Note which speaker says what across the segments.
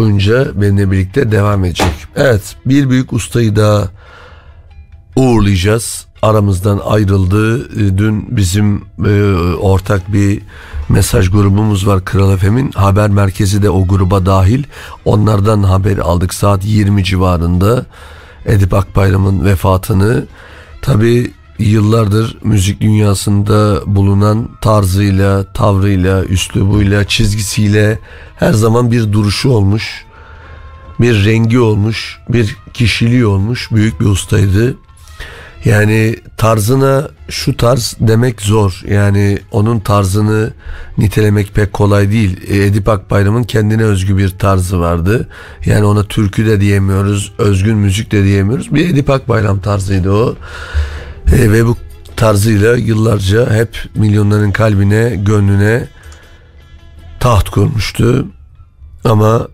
Speaker 1: boyunca benimle birlikte devam edecek. Evet bir büyük ustayı daha uğurlayacağız. Aramızdan ayrıldı. E, dün bizim e, ortak bir mesaj grubumuz var Kral Efem'in. Haber merkezi de o gruba dahil. Onlardan haber aldık saat 20 civarında. Edip Akbayram'ın vefatını. Tabi yıllardır müzik dünyasında bulunan tarzıyla, tavrıyla, üslubuyla, çizgisiyle her zaman bir duruşu olmuş. Bir rengi olmuş, bir kişiliği olmuş. Büyük bir ustaydı. Yani tarzına şu tarz demek zor. Yani onun tarzını nitelemek pek kolay değil. E, Edip Akbayram'ın kendine özgü bir tarzı vardı. Yani ona türkü de diyemiyoruz, özgün müzik de diyemiyoruz. Bir Edip Akbayram tarzıydı o. E, ve bu tarzıyla yıllarca hep milyonların kalbine, gönlüne taht kurmuştu. Ama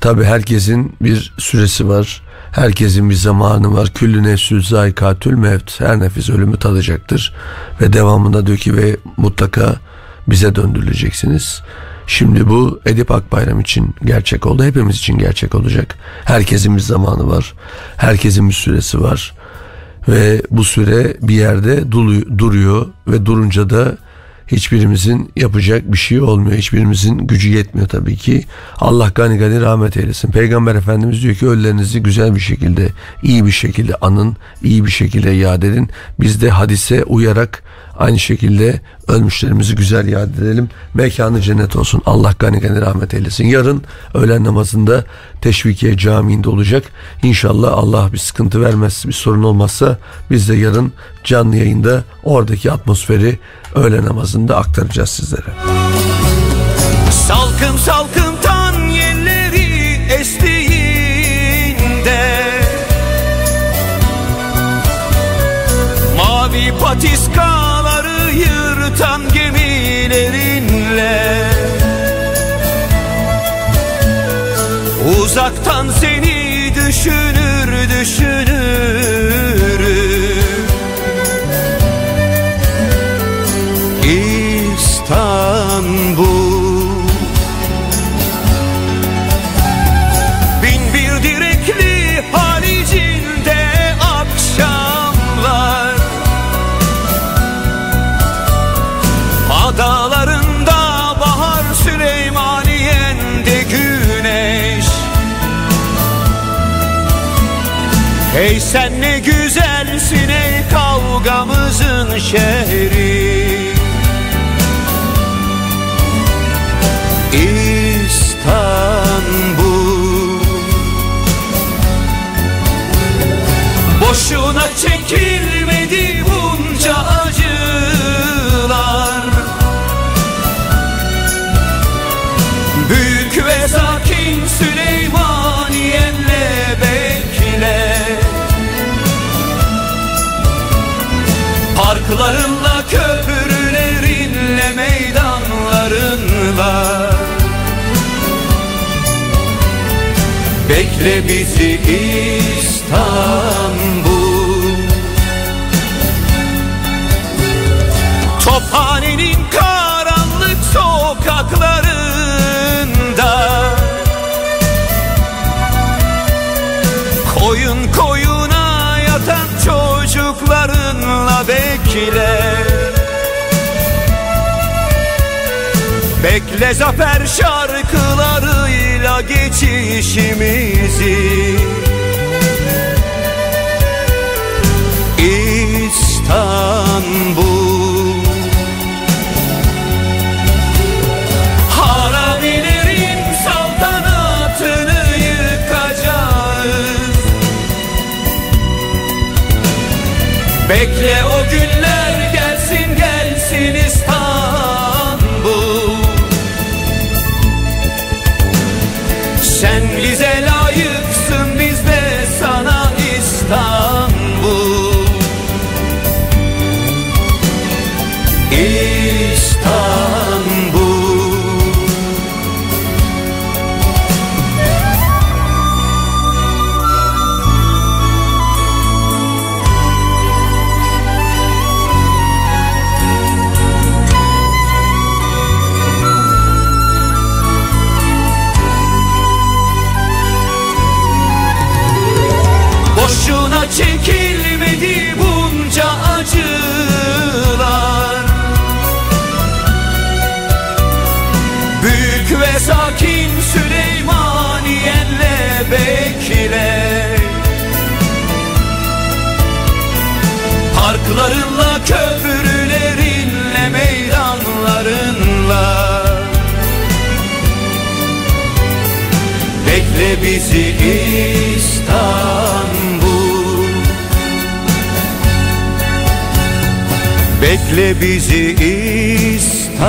Speaker 1: tabi herkesin bir süresi var. Herkesin bir zamanı var. Küllü nefsül zayikatül mevt. Her nefis ölümü tadacaktır. Ve devamında diyor ki ve mutlaka bize döndürüleceksiniz. Şimdi bu Edip Akbayram için gerçek oldu. Hepimiz için gerçek olacak. Herkesin bir zamanı var. Herkesin bir süresi var. Ve bu süre bir yerde duruyor ve durunca da hiçbirimizin yapacak bir şey olmuyor. Hiçbirimizin gücü yetmiyor tabii ki. Allah gani gani rahmet eylesin. Peygamber Efendimiz diyor ki ölülerinizi güzel bir şekilde, iyi bir şekilde anın, iyi bir şekilde yad edin. Biz de hadise uyarak Aynı şekilde ölmüşlerimizi güzel yad edelim. Mekanı cennet olsun. Allah gani gani rahmet eylesin. Yarın öğlen namazında Teşvikiye Camii'nde olacak. İnşallah Allah bir sıkıntı vermez, bir sorun olmazsa biz de yarın canlı yayında oradaki atmosferi öğle namazında aktaracağız sizlere.
Speaker 2: Salkım salkım tan yerleri estiğinde Mavi patiska Uzaktan seni düşünür düşünür Ey sen ne güzelsin ey kavgamızın şehri. İstanbul. Boşuna çekilmedi Bekle bizi İstanbul. Tophanenin karanlık sokaklarında Koyun koyuna yatan çocuklarınla bekle. Bekle zafer şarkılarıyla geçişimizi. İstanbul. Haramilerin saltanatını yıkacağız. Bekle Bekle bizi İstanbul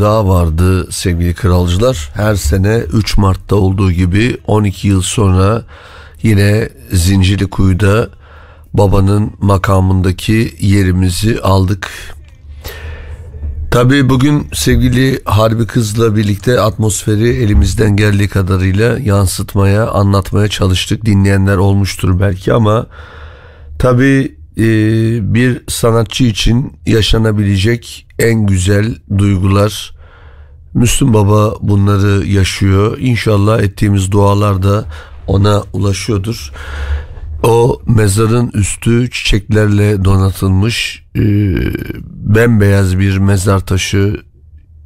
Speaker 1: daha vardı sevgili kralcılar. Her sene 3 Mart'ta olduğu gibi 12 yıl sonra yine Zincirli Kuyu'da babanın makamındaki yerimizi aldık. Tabii bugün sevgili Harbi Kız'la birlikte atmosferi elimizden geldiği kadarıyla yansıtmaya, anlatmaya çalıştık. Dinleyenler olmuştur belki ama tabii e, bir sanatçı için yaşanabilecek en güzel duygular. Müslüm Baba bunları yaşıyor. İnşallah ettiğimiz dualar da ona ulaşıyordur. O mezarın üstü çiçeklerle donatılmış e, bembeyaz bir mezar taşı.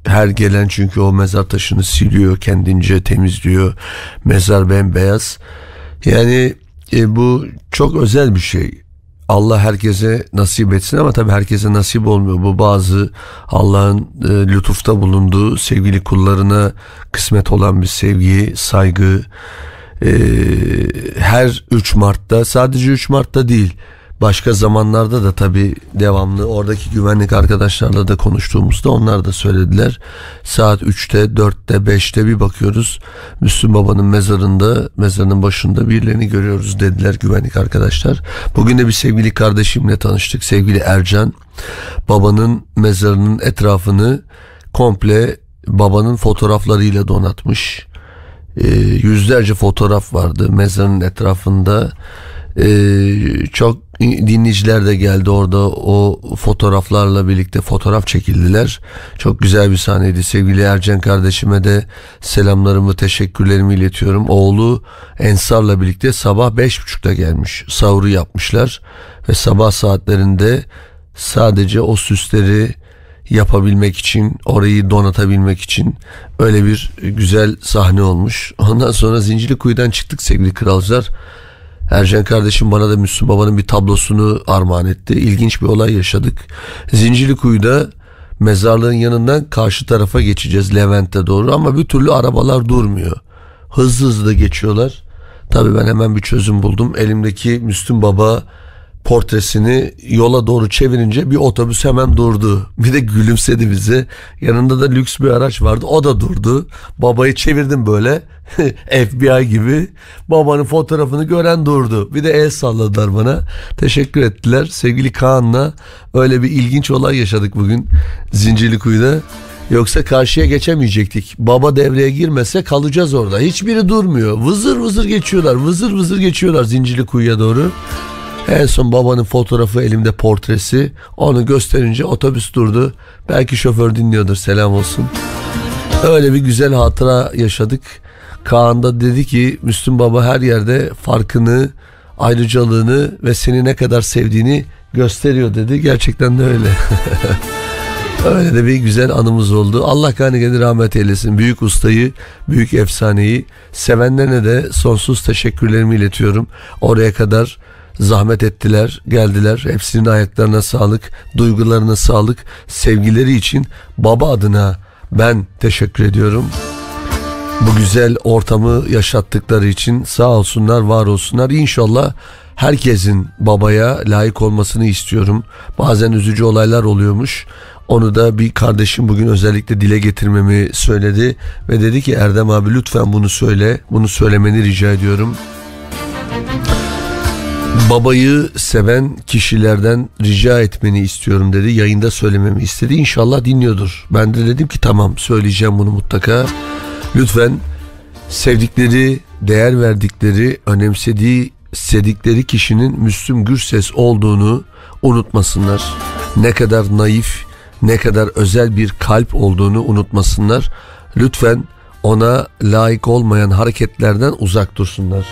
Speaker 1: Her gelen çünkü o mezar taşını siliyor kendince temizliyor. Mezar bembeyaz. Yani e, bu çok özel bir şey Allah herkese nasip etsin ama tabii herkese nasip olmuyor. Bu bazı Allah'ın e, lütufta bulunduğu sevgili kullarına kısmet olan bir sevgi, saygı. E, her 3 Mart'ta sadece 3 Mart'ta değil Başka zamanlarda da tabii devamlı oradaki güvenlik arkadaşlarla da konuştuğumuzda onlar da söylediler. Saat 3'te, 4'te, 5'te bir bakıyoruz. Müslüm Baba'nın mezarında, mezarının başında birilerini görüyoruz dediler güvenlik arkadaşlar. Bugün de bir sevgili kardeşimle tanıştık. Sevgili Ercan. Babanın mezarının etrafını komple babanın fotoğraflarıyla donatmış. Ee, yüzlerce fotoğraf vardı mezarın etrafında. Ee, çok dinleyiciler de geldi orada o fotoğraflarla birlikte fotoğraf çekildiler. Çok güzel bir sahneydi. Sevgili Ercan kardeşime de selamlarımı, teşekkürlerimi iletiyorum. Oğlu Ensar'la birlikte sabah beş buçukta gelmiş. Sahuru yapmışlar ve sabah saatlerinde sadece o süsleri yapabilmek için, orayı donatabilmek için öyle bir güzel sahne olmuş. Ondan sonra Zincirli Kuyu'dan çıktık sevgili kralcılar. Ercan kardeşim bana da Müslüm Baba'nın bir tablosunu armağan etti. İlginç bir olay yaşadık. Zincirlikuyu'da mezarlığın yanından karşı tarafa geçeceğiz Levent'e doğru ama bir türlü arabalar durmuyor. Hızlı hızlı geçiyorlar. Tabii ben hemen bir çözüm buldum. Elimdeki Müslüm Baba portresini yola doğru çevirince bir otobüs hemen durdu. Bir de gülümsedi bize. Yanında da lüks bir araç vardı. O da durdu. Babayı çevirdim böyle. FBI gibi. Babanın fotoğrafını gören durdu. Bir de el salladılar bana. Teşekkür ettiler. Sevgili Kaan'la öyle bir ilginç olay yaşadık bugün Zincirlikuyu'da. Yoksa karşıya geçemeyecektik. Baba devreye girmese kalacağız orada. Hiçbiri durmuyor. Vızır vızır geçiyorlar. Vızır vızır geçiyorlar Zincirlikuyu'ya doğru. En son babanın fotoğrafı elimde portresi. Onu gösterince otobüs durdu. Belki şoför dinliyordur selam olsun. Öyle bir güzel hatıra yaşadık. Kaan da dedi ki Müslüm Baba her yerde farkını, ayrıcalığını ve seni ne kadar sevdiğini gösteriyor dedi. Gerçekten de öyle. öyle de bir güzel anımız oldu. Allah gani rahmet eylesin. Büyük ustayı, büyük efsaneyi sevenlerine de sonsuz teşekkürlerimi iletiyorum. Oraya kadar zahmet ettiler, geldiler. Hepsinin ayaklarına sağlık, duygularına sağlık, sevgileri için baba adına ben teşekkür ediyorum. Bu güzel ortamı yaşattıkları için sağ olsunlar, var olsunlar. İnşallah herkesin babaya layık olmasını istiyorum. Bazen üzücü olaylar oluyormuş. Onu da bir kardeşim bugün özellikle dile getirmemi söyledi ve dedi ki Erdem abi lütfen bunu söyle. Bunu söylemeni rica ediyorum babayı seven kişilerden rica etmeni istiyorum dedi. Yayında söylememi istedi. İnşallah dinliyordur. Ben de dedim ki tamam söyleyeceğim bunu mutlaka. Lütfen sevdikleri, değer verdikleri, önemsediği, sedikleri kişinin Müslüm Gürses olduğunu unutmasınlar. Ne kadar naif, ne kadar özel bir kalp olduğunu unutmasınlar. Lütfen ona layık olmayan hareketlerden uzak dursunlar.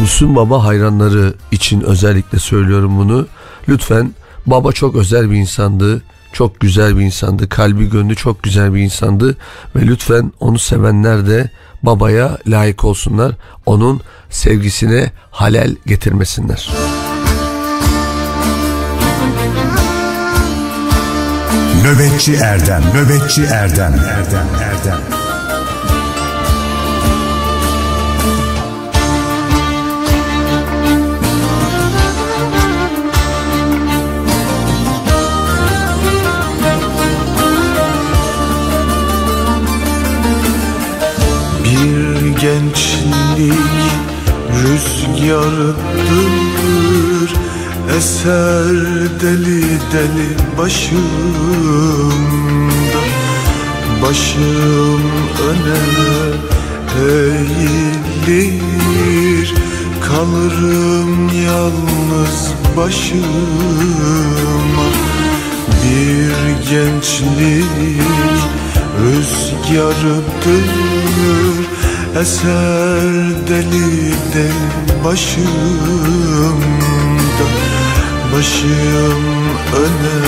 Speaker 1: Müslüm Baba hayranları için özellikle söylüyorum bunu. Lütfen baba çok özel bir insandı. Çok güzel bir insandı. Kalbi gönlü çok güzel bir insandı. Ve lütfen onu sevenler de babaya layık olsunlar. Onun sevgisine halel getirmesinler.
Speaker 3: Nöbetçi Erdem, Nöbetçi Erdem, Erdem, Erdem.
Speaker 4: Gençlik rüzgarıdır Eser deli deli başımda. Başım öne eğilir Kalırım yalnız başıma. Bir gençlik rüzgarıdır Eser deli deli başımda Başım öne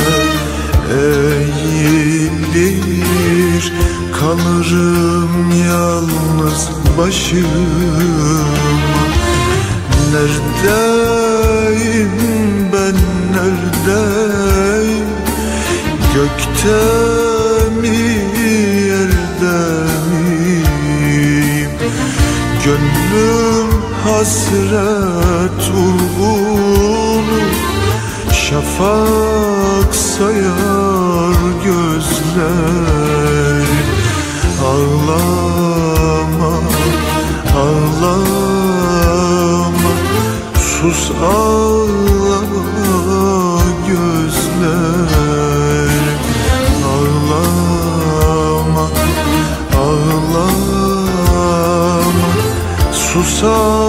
Speaker 4: eğilir. Kalırım yalnız başıma Neredeyim ben neredeyim? Gökte Gönlüm hasret ulgunu Şafak sayar gözler. Ağlama, ağlama Sus ağlama Sus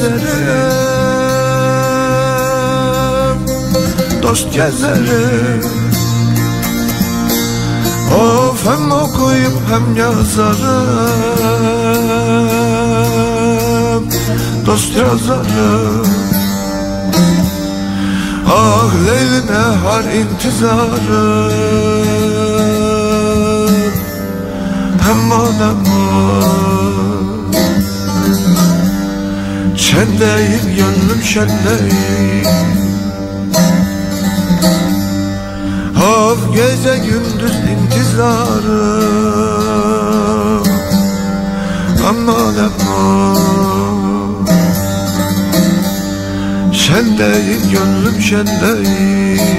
Speaker 4: gezerim Dost gezerim Of hem okuyup hem yazarım Dost yazarım. Ah leyline har intizarım Hem adamım. Şendeyim gönlüm şendeyim. Hav gece gündüz intizarım Aman aman. Şendeyim gönlüm şendeyim.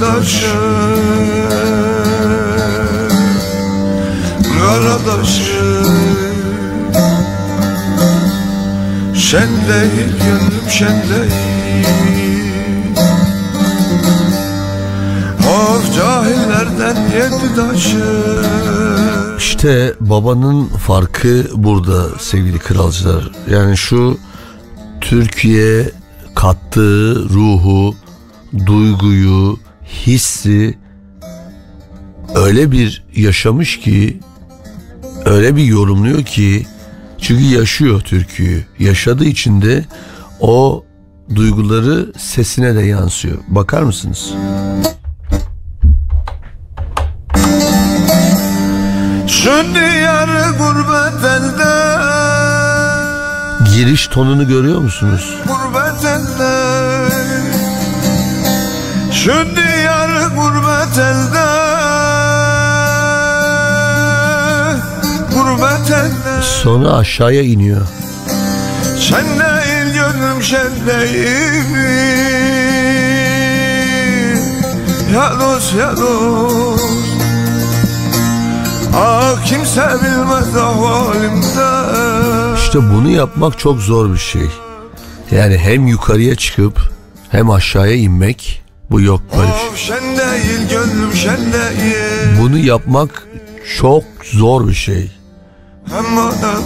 Speaker 4: Karadaşım Karadaşım Şenleyim gönlüm şenleyim Of cahillerden yedi taşım
Speaker 1: İşte babanın farkı burada sevgili kralcılar. Yani şu Türkiye kattığı ruhu, duyguyu, kendisi öyle bir yaşamış ki öyle bir yorumluyor ki çünkü yaşıyor türküyü. Yaşadığı için de o duyguları sesine de yansıyor. Bakar mısınız?
Speaker 4: Şimdi yarı gurbet elde
Speaker 1: Giriş tonunu görüyor musunuz?
Speaker 4: Gurbet elde Şimdi
Speaker 1: Sonra aşağıya iniyor.
Speaker 4: Sen değil gönlüm sen değil Ya dost ya dost Ah kimse bilmez ahvalimde
Speaker 1: İşte bunu yapmak çok zor bir şey. Yani hem yukarıya çıkıp hem aşağıya inmek bu yok böyle bir şey. Bunu yapmak çok zor bir şey.
Speaker 4: Hem adam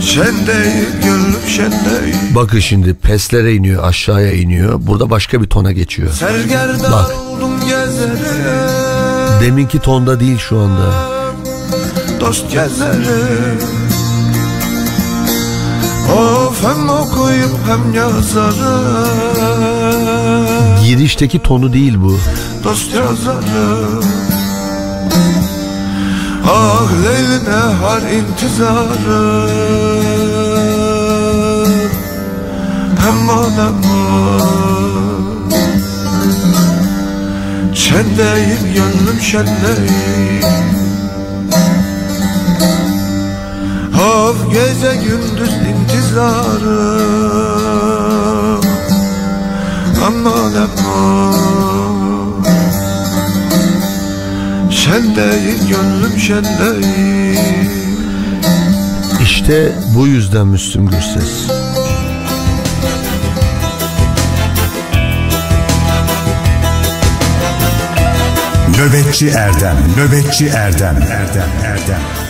Speaker 4: Sen değil gönlüm sen değil
Speaker 1: Bakın şimdi peslere iniyor aşağıya iniyor. Burada başka bir tona geçiyor.
Speaker 4: Sergerda
Speaker 1: Bak.
Speaker 4: oldum gezerim
Speaker 1: Deminki tonda değil şu anda.
Speaker 4: Dost gezerim Of hem okuyup hem yazarım
Speaker 1: Girişteki tonu değil bu.
Speaker 4: Dost yazarım Ah leyli nehar intizarım Hem adamım Sen değil gönlüm değil Of gece gündüz intizarım Aman aman Sen değil gönlüm değil
Speaker 1: İşte bu yüzden Müslüm Gürses.
Speaker 3: Nöbetçi Erdem, Nöbetçi Erdem, Erdem, Erdem.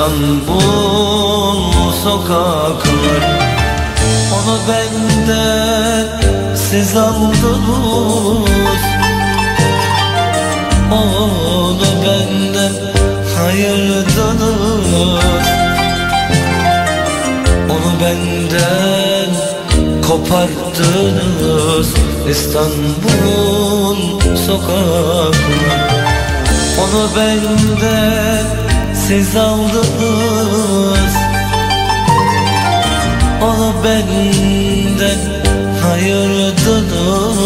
Speaker 5: İstanbul sokakları. Onu benden siz aldınız. Onu benden hayırdınız Onu benden koparttınız İstanbul sokakları. Onu benden siz aldınız Onu benden ayırdınız.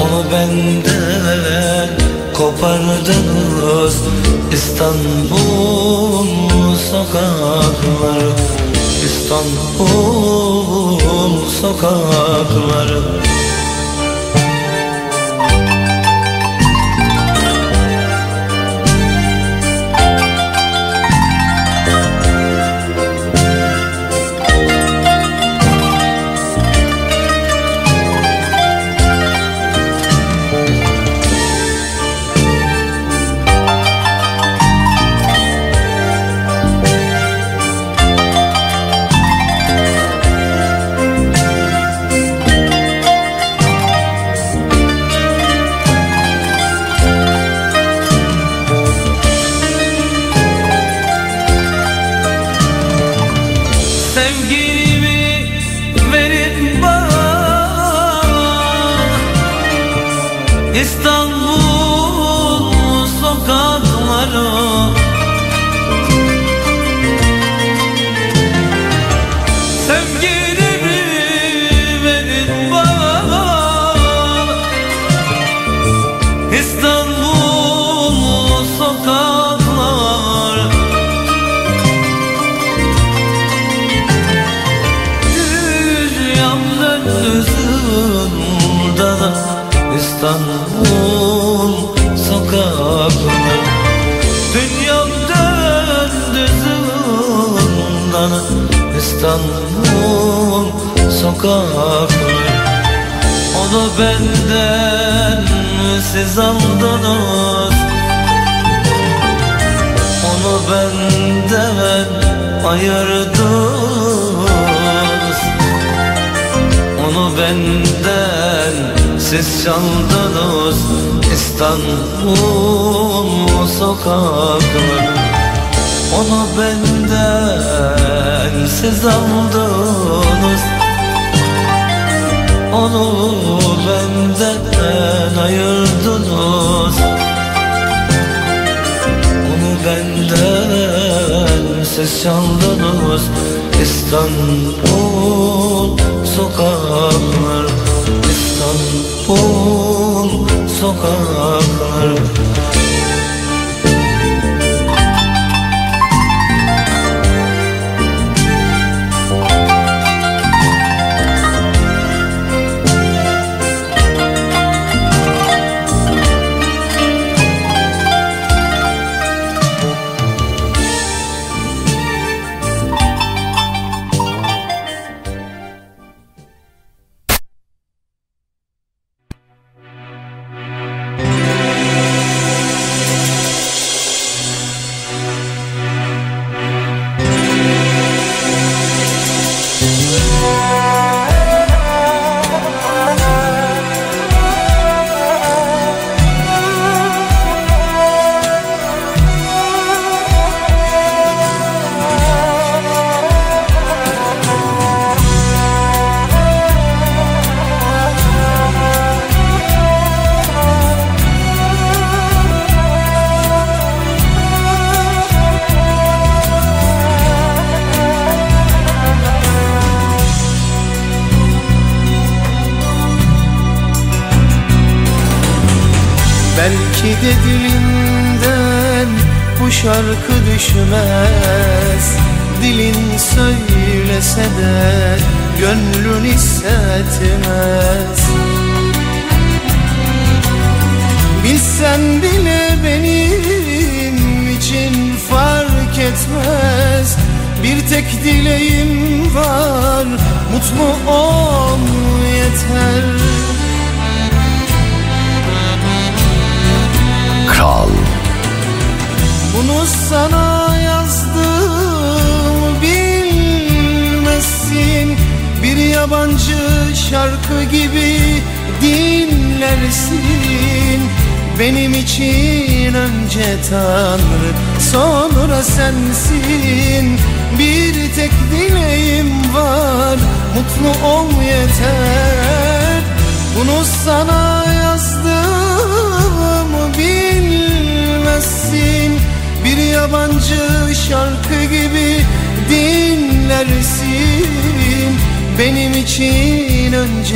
Speaker 5: Onu benden kopardınız. İstanbul sokakları İstanbul sokakları.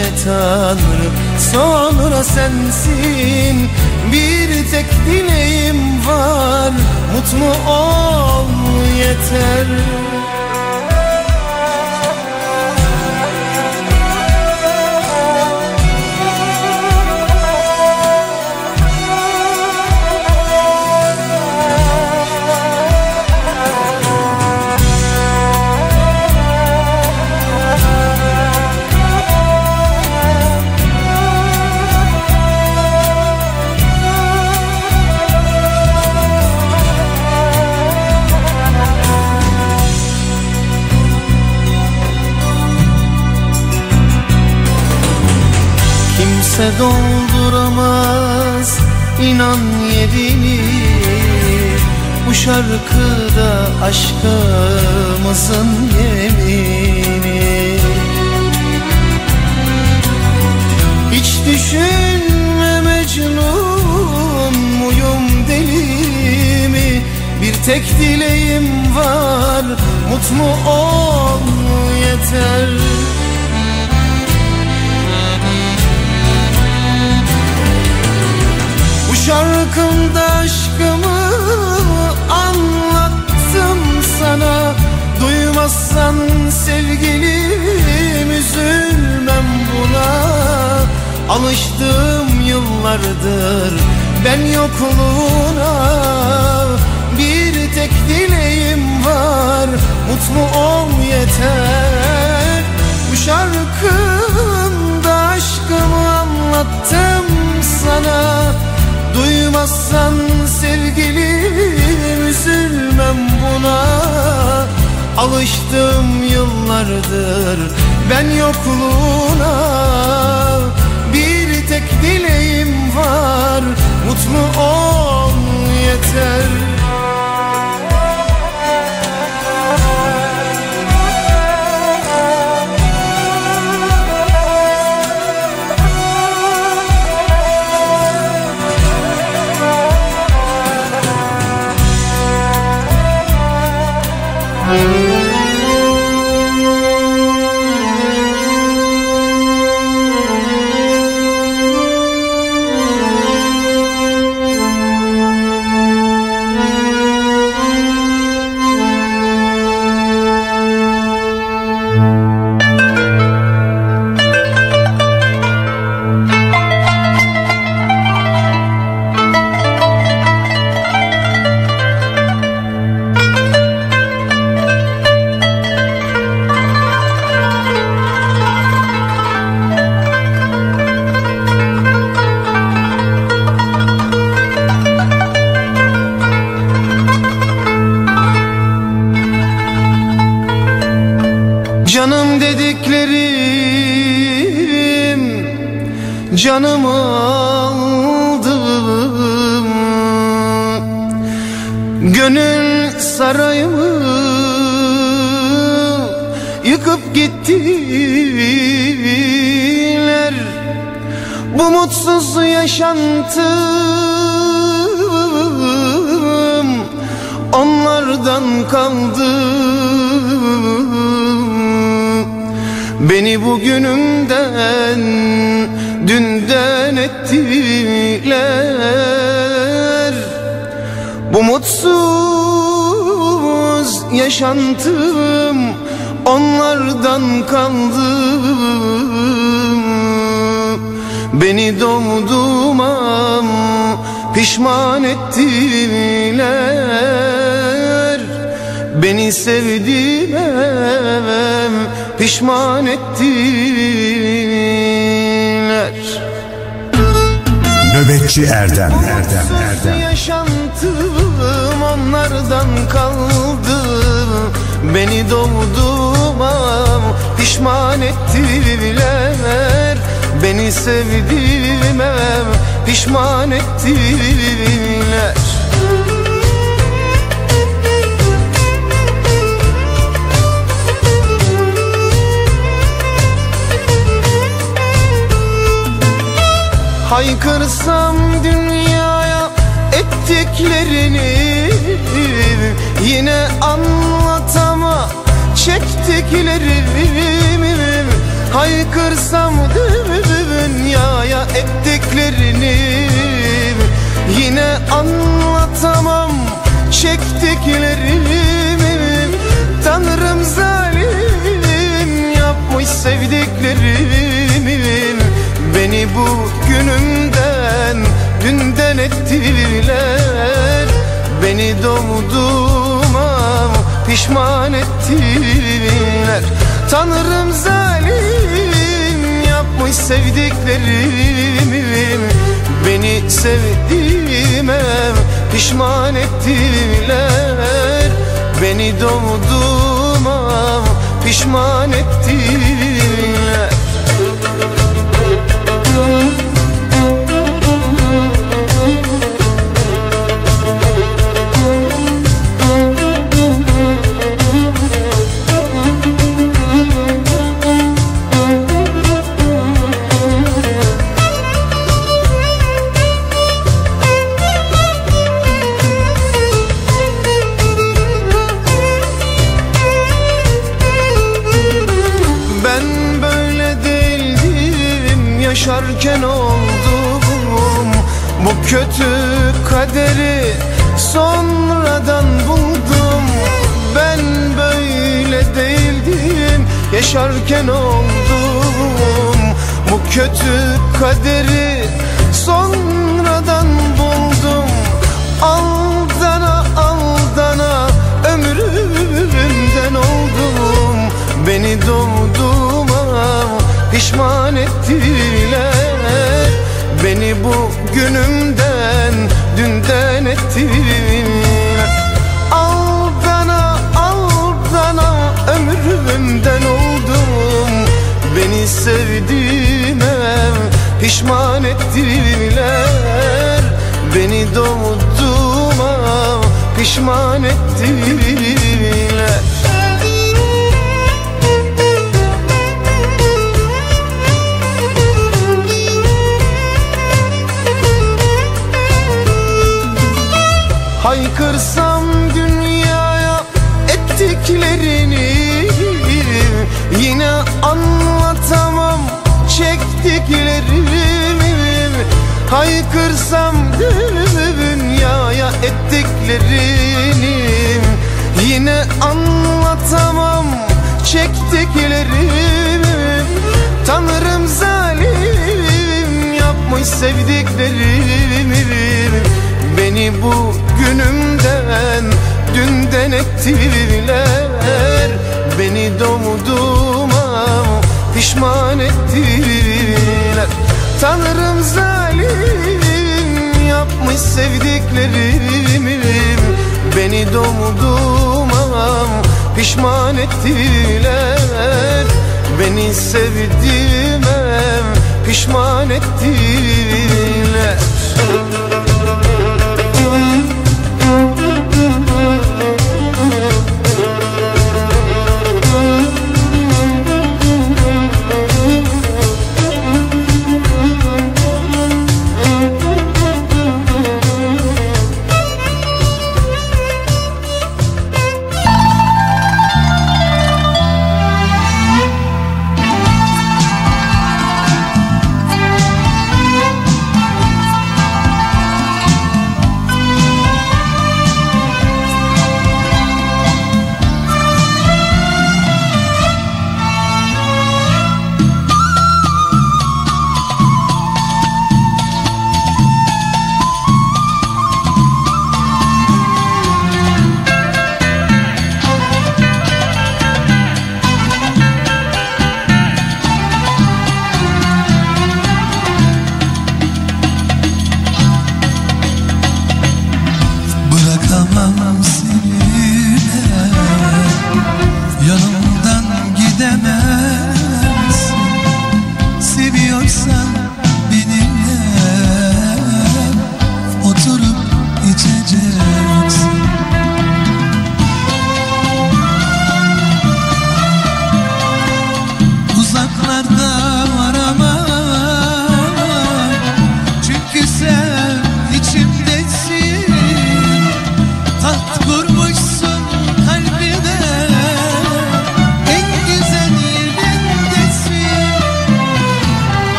Speaker 6: İçin önce Tanrı? Sonra sensin. Bir tek dileğim var. Mutlu ol yeter Kimse dolduramaz. İnan yerini Bu şarkıda aşkımızın yemini. Hiç düşünme Mecnun muyum deli mi? Bir tek dileğim var mutlu ol yeter şarkımda aşkımı anlattım sana. Duymazsan sevgilim üzülmem buna. Alıştım yıllardır ben yokluğuna Bir tek dileğim var. Mutlu ol yeter. Bu şarkımda aşkımı anlattım sana Duymazsan sevgilim üzülmem buna. Alıştım yıllardır ben yokluğuna. Bir tek dileğim var mutlu ol yeter sevdiğime pişman ettiler. Haykırsam dünyaya ettiklerini Yine anlatama çektiklerimi Haykırsam dünyaya ettiklerini Yine anlatamam çektiklerimi. Tanrım zalim yapmış sevdiklerimi. Beni bu günümden dünden ettiler. Beni doğduğuma pişman ettiler. Tanrım zalim Hani sevdiklerimi Beni sevdiğime pişman ettiler. Beni doğduğuma pişman ettiler.
Speaker 7: Tanrım zalim yapmış sevdiklerimi. Beni domduma pişman ettiler. Beni sevdiğime pişman ettiler.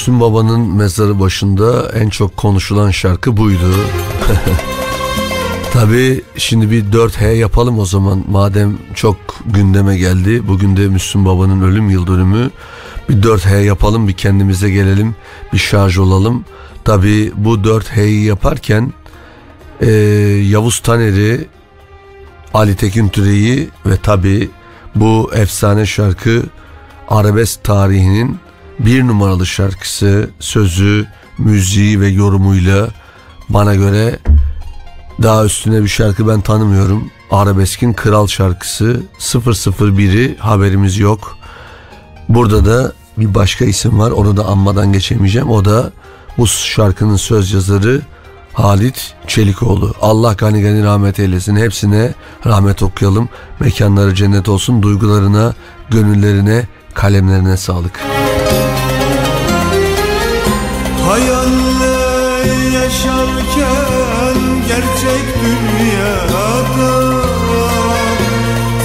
Speaker 1: Müslüm Baba'nın mezarı başında en çok konuşulan şarkı buydu. Tabi şimdi bir 4H yapalım o zaman madem çok gündeme geldi. Bugün de Müslüm Baba'nın ölüm yıl dönümü. Bir 4H yapalım bir kendimize gelelim bir şarj olalım. Tabi bu 4H'yi yaparken e, Yavuz Taner'i, Ali Tekin Türe'yi ve tabi bu efsane şarkı arabesk tarihinin bir numaralı şarkısı, sözü, müziği ve yorumuyla bana göre daha üstüne bir şarkı ben tanımıyorum. Arabeskin Kral şarkısı 001'i haberimiz yok. Burada da bir başka isim var onu da anmadan geçemeyeceğim. O da bu şarkının söz yazarı Halit Çelikoğlu. Allah gani gani rahmet eylesin. Hepsine rahmet okuyalım. Mekanları cennet olsun. Duygularına, gönüllerine, kalemlerine sağlık.
Speaker 4: Hayalle gerçek dünyada.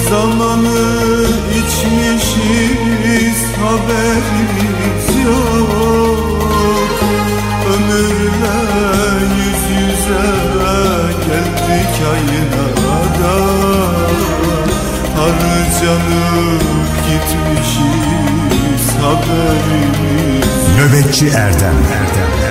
Speaker 4: Zamanı içmişiz haberimiz yok. Ömürle yüz yüze geldik aynada Harcanıp gitmişiz haberimiz
Speaker 3: Nöbetçi Erdem Erdem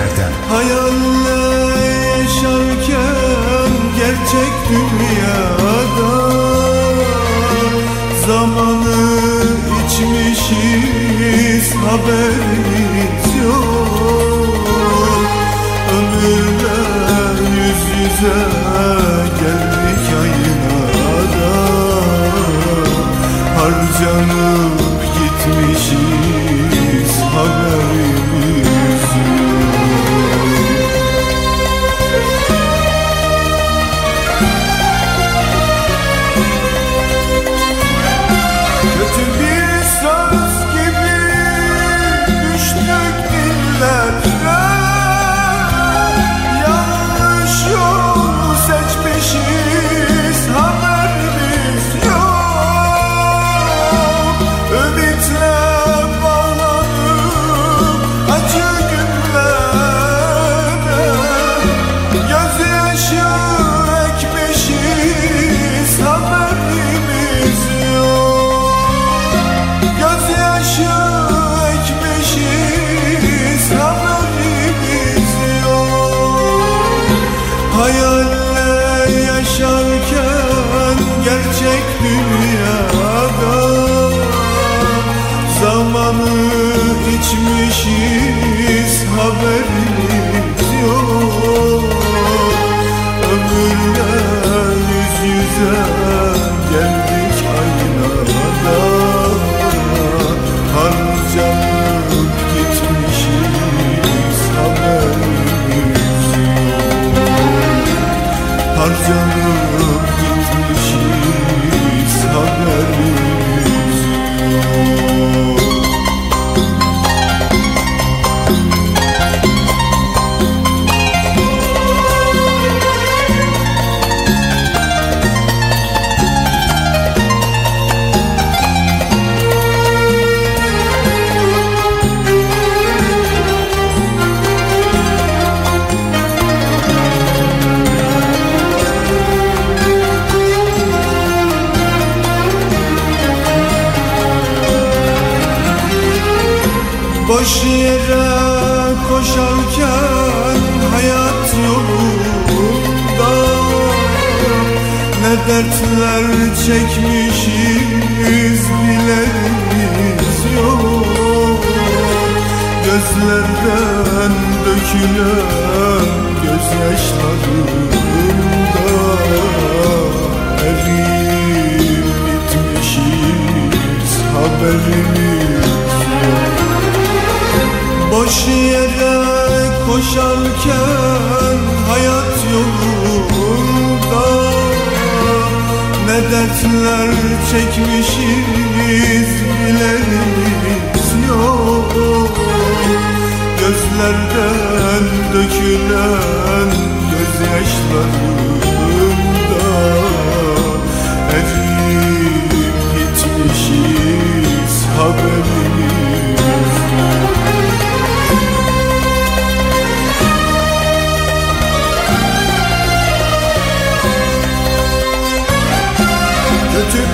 Speaker 4: haberimiz yok. Ömürle yüz yüze geldik aynada Harcanıp Boş yere koşarken hayat yolunda Ne dertler çekmişiz bilerimiz yok Gözlerden dökülen gözyaşlarında Eriyip bitmişiz haberimiz Boş yere koşarken hayat yolunda Ne dertler çekmişiz bilenimiz yok. Gözlerden dökülen gözyaşlarında Eriyip gitmişiz haberimiz to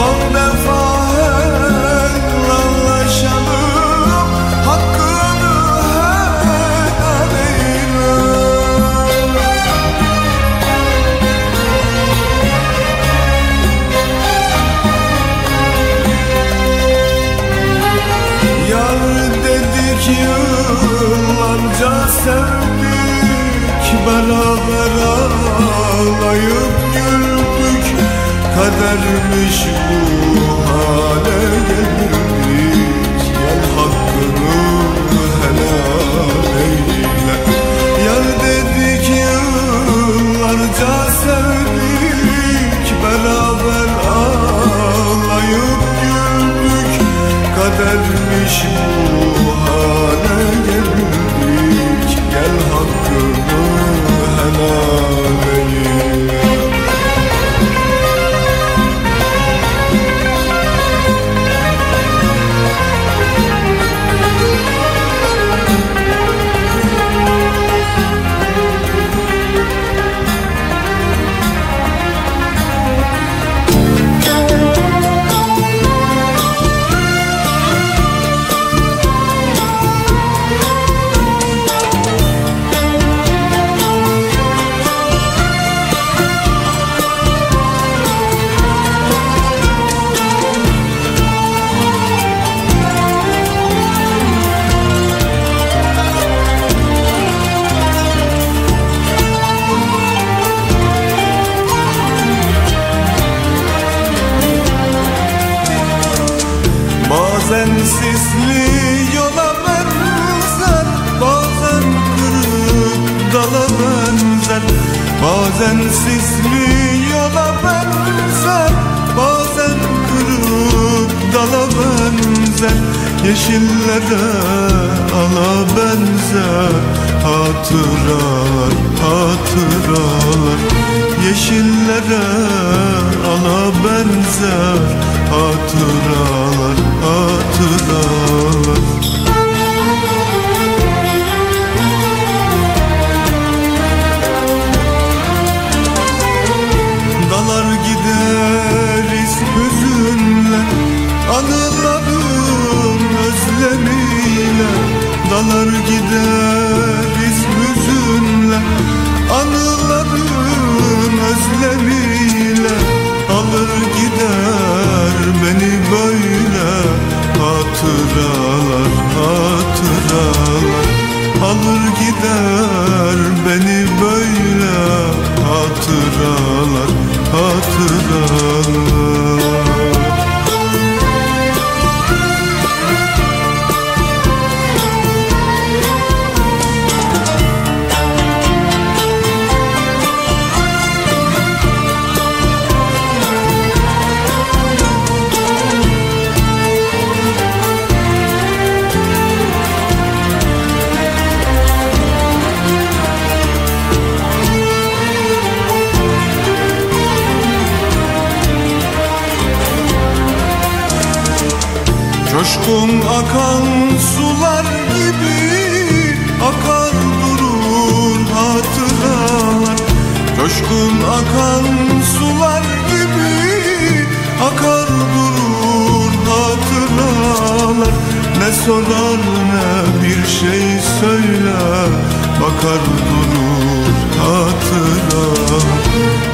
Speaker 4: Son defa helallaşalım
Speaker 8: Hakkını helal eyle Yar dedik
Speaker 4: yıllarca sevdik Beraber ağlayıp Kadermiş bu hale geldik Gel hakkını helal eyle. Yar dedik yıllarca sevdik. Beraber ağlayıp güldük. Kadermiş bu hale geldik Gel hakkını helal Bazen sisli yola benzer? Bazen kırık dala benzer. Yeşillere ala benzer. Hatıralar, hatıralar. Yeşillere ala benzer. Hatıralar, hatıralar Anıların özlemiyle Dalar gideriz hüzünle. Anıların özlemiyle Alır gider beni böyle Hatıralar, hatıralar. Alır gider beni böyle Hatıralar, hatıralar Coşkun akan sular gibi akar durur hatıralar Ne sorar ne bir şey söyler bakar durur hatıralar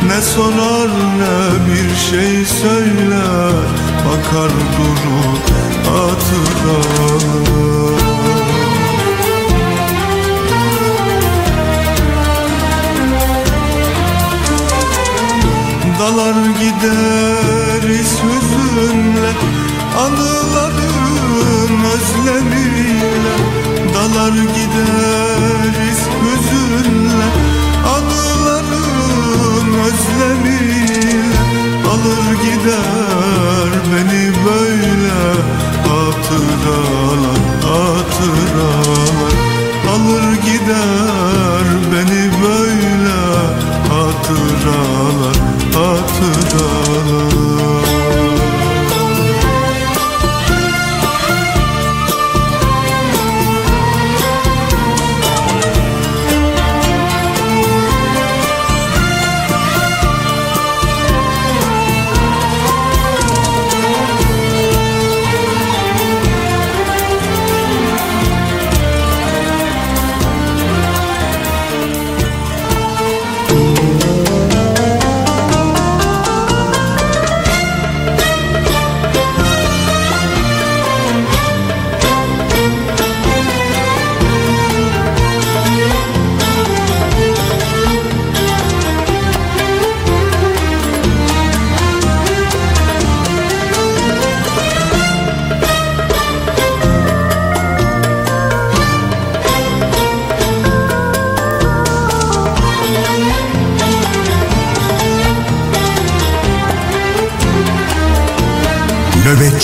Speaker 4: Ne sorar ne bir şey söyler bakar durur hatıralar Dalar gideriz hüzünle Anıların özlemiyle. Dalar gideriz hüzünle Anıların özlemiyle. Alır gider beni böyle Hatıralar, hatıralar. Alır gider beni böyle Hatıralar, hatıralar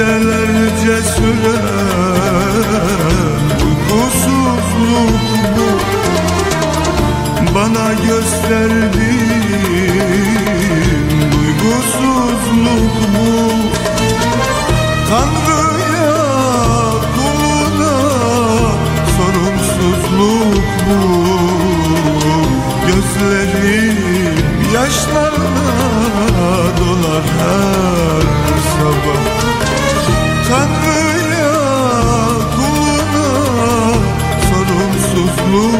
Speaker 4: Gecelerce süren uykusuzluk bu Bana gösterdiğin duygusuzluk bu. Tanrı'ya kuluna sorumsuzluk bu. Gözlerim yaşlarla dolar her sabah bu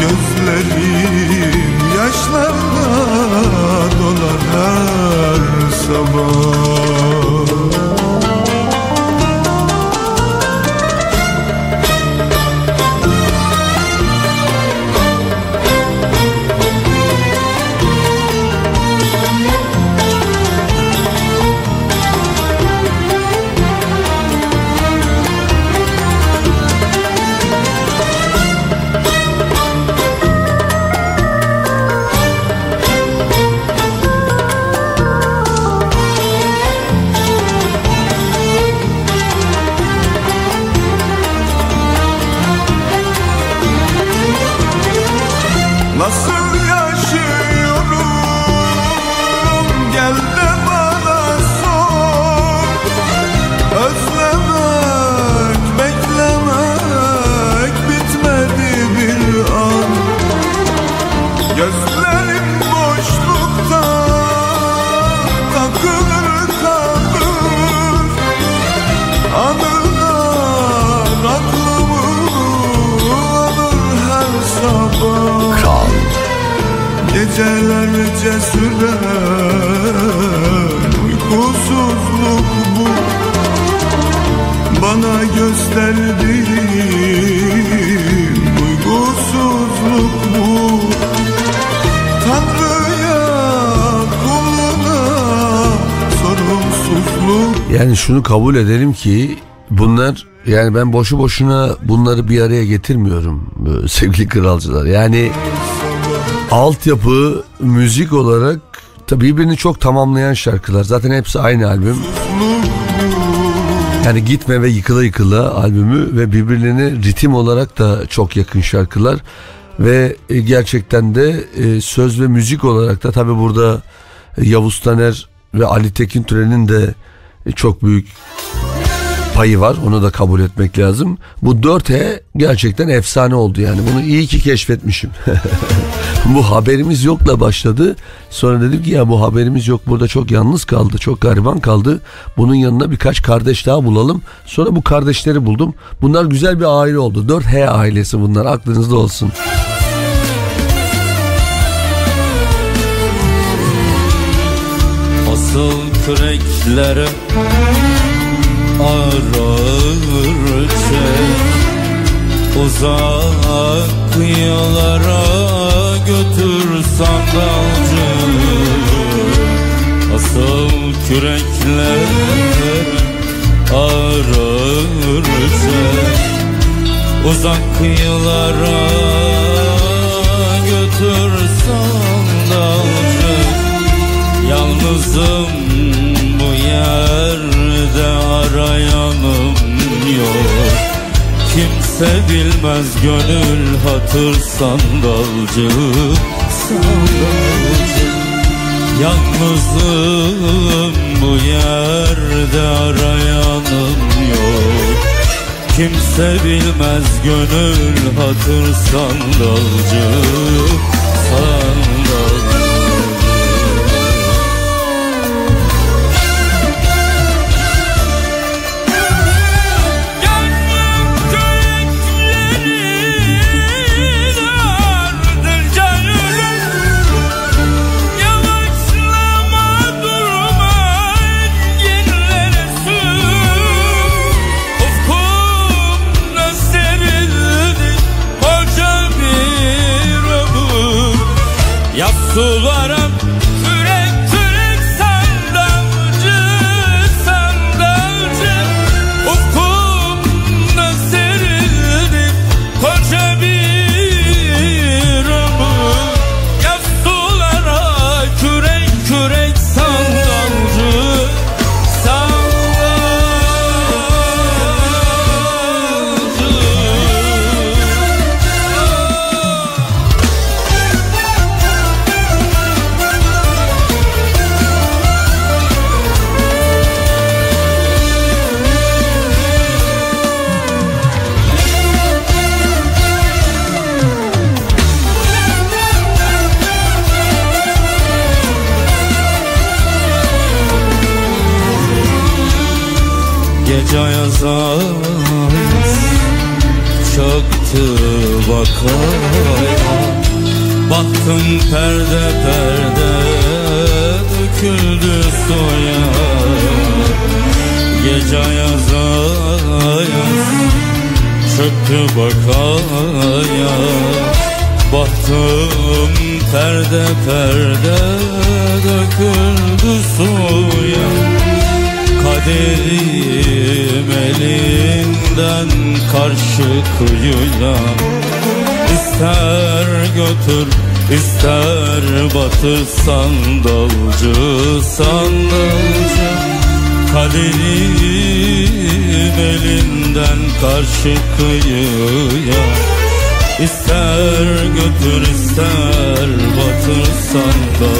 Speaker 4: Gözlerim yaşlarla dolar her sabah
Speaker 1: kabul edelim ki bunlar yani ben boşu boşuna bunları bir araya getirmiyorum e, sevgili kralcılar. Yani altyapı müzik olarak tabii birbirini çok tamamlayan şarkılar. Zaten hepsi aynı albüm. Yani Gitme ve Yıkıla Yıkıla albümü ve birbirlerine ritim olarak da çok yakın şarkılar. Ve e, gerçekten de e, söz ve müzik olarak da tabii burada Yavuz Taner ve Ali Tekin Türen'in de çok büyük payı var. Onu da kabul etmek lazım. Bu 4H gerçekten efsane oldu yani. Bunu iyi ki keşfetmişim. bu haberimiz yokla başladı. Sonra dedim ki ya bu haberimiz yok burada çok yalnız kaldı. Çok gariban kaldı. Bunun yanına birkaç kardeş daha bulalım. Sonra bu kardeşleri buldum. Bunlar güzel bir aile oldu. 4H ailesi bunlar aklınızda olsun.
Speaker 5: Asıl küreklere ağır çek. Uzak yollara götür sandalcı. Asıl kürekler ağır çek. Uzak yıllara Yalnızım bu yerde arayanım yok. Kimse bilmez gönül hatır sandalcı Sandalcı Yalnızım bu yerde arayanım yok. Kimse bilmez gönül hatır sandalcı Sandalcı karşı kıyıya İster götür ister batır sandalcı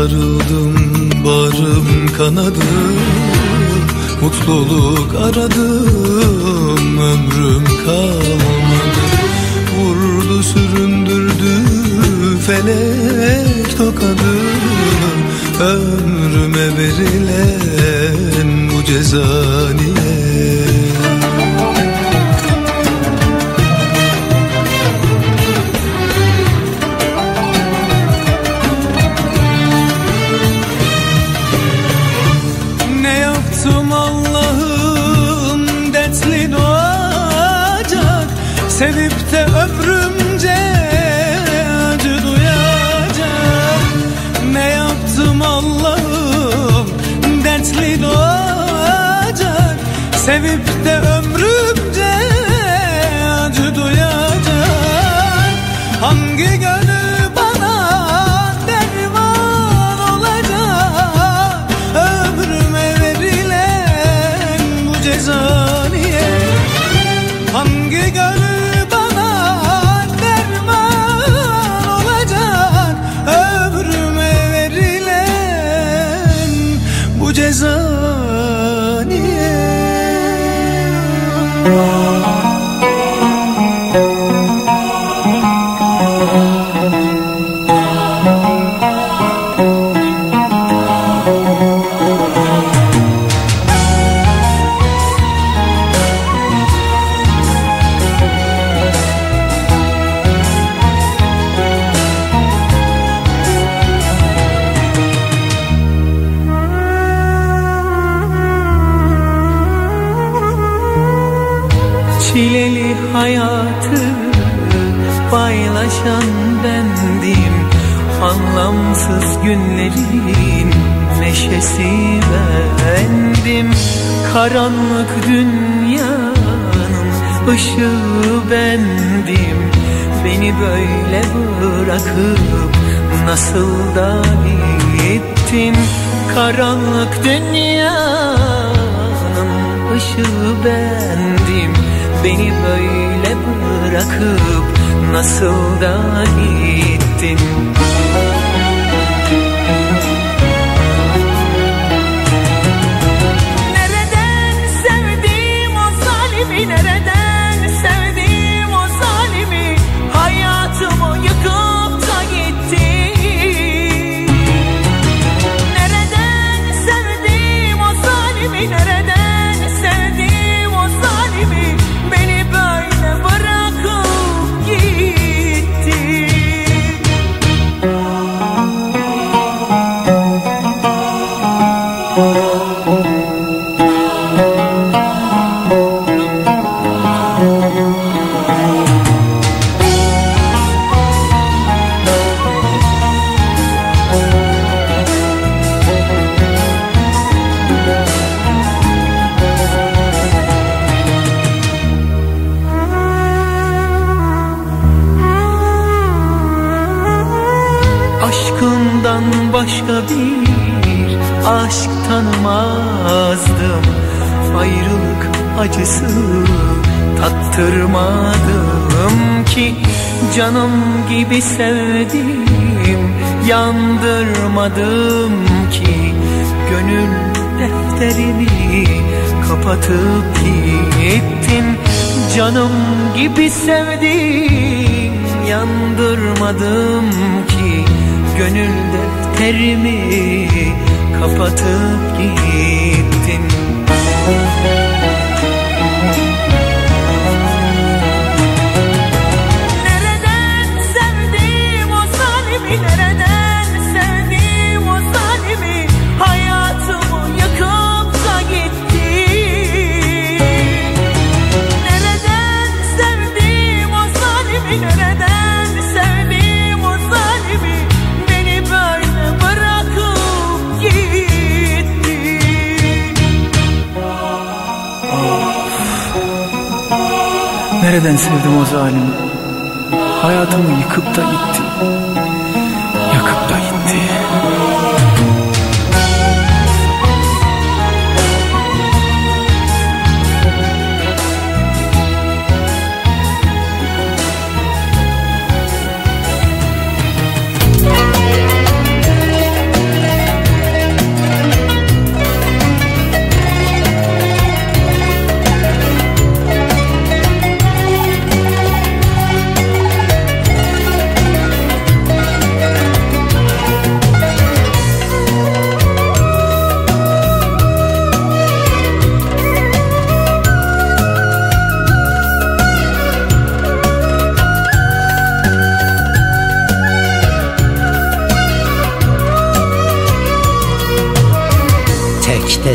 Speaker 6: sarıldım Bağrım kanadı Mutluluk aradım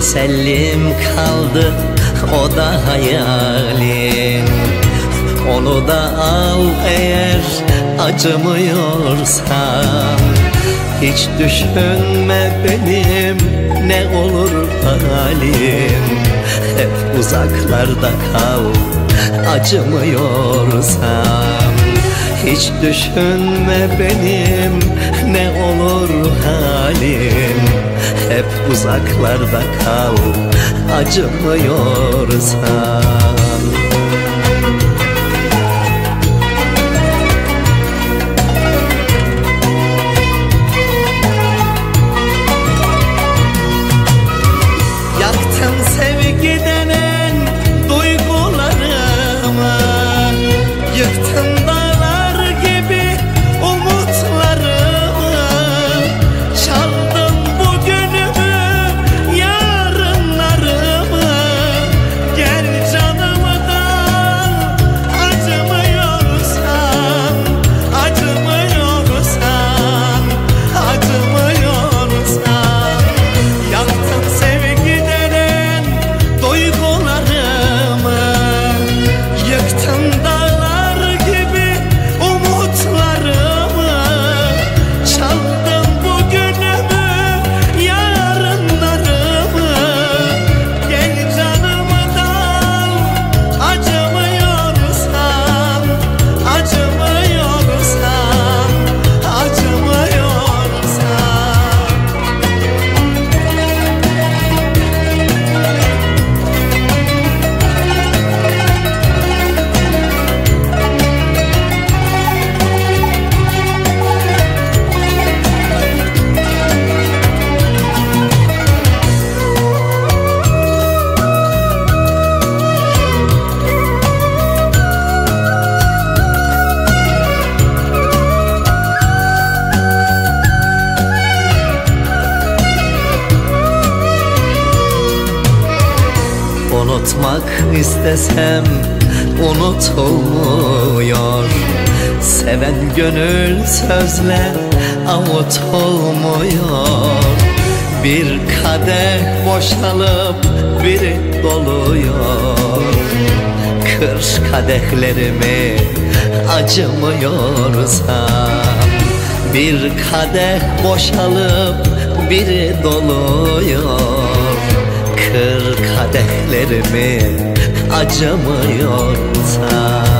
Speaker 9: tesellim kaldı. O da hayalin Onu da al eğer acımıyorsan Hiç düşünme benim ne olur halim. Hep uzaklarda kal acımıyorsan Hiç düşünme benim ne olur halim Hep uzaklarda kal acımıyorsan istesem unutulmuyor. Seven gönül sözle avutulmuyor Bir kadeh boşalıp biri doluyor. Kır kadehlerimi acımıyorsam Bir kadeh boşalıp biri doluyor. Kır kadehlerimi acımıyorsa Yaktın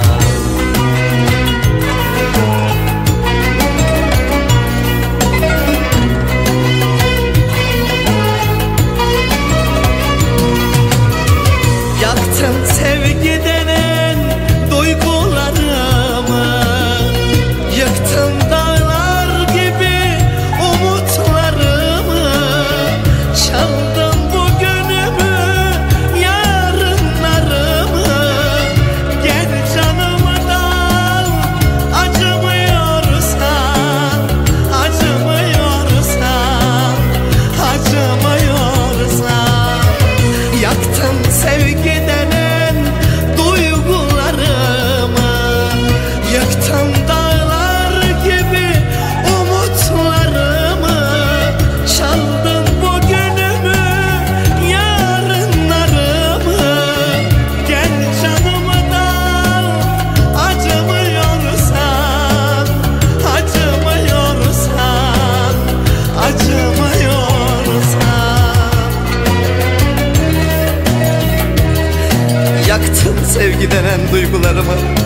Speaker 9: duygularımı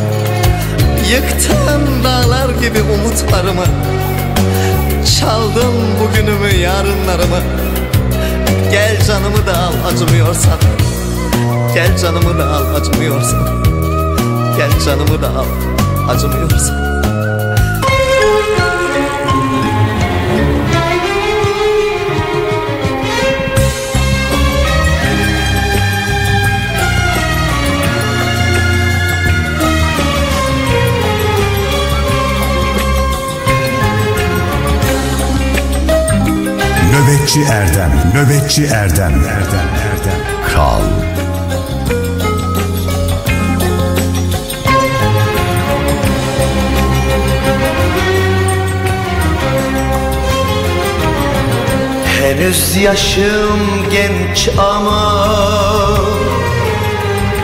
Speaker 9: Yıktın dağlar gibi umutlarımı. Çaldın bugünümü yarınlarımı.
Speaker 10: Gel canımı da al acımıyorsan. Gel canımı da al acımıyorsan. Gel canımı da al acımıyorsan
Speaker 3: Nöbetçi Erdem, Nöbetçi Erdem, Erdem, Erdem. Kral.
Speaker 9: Henüz yaşım genç ama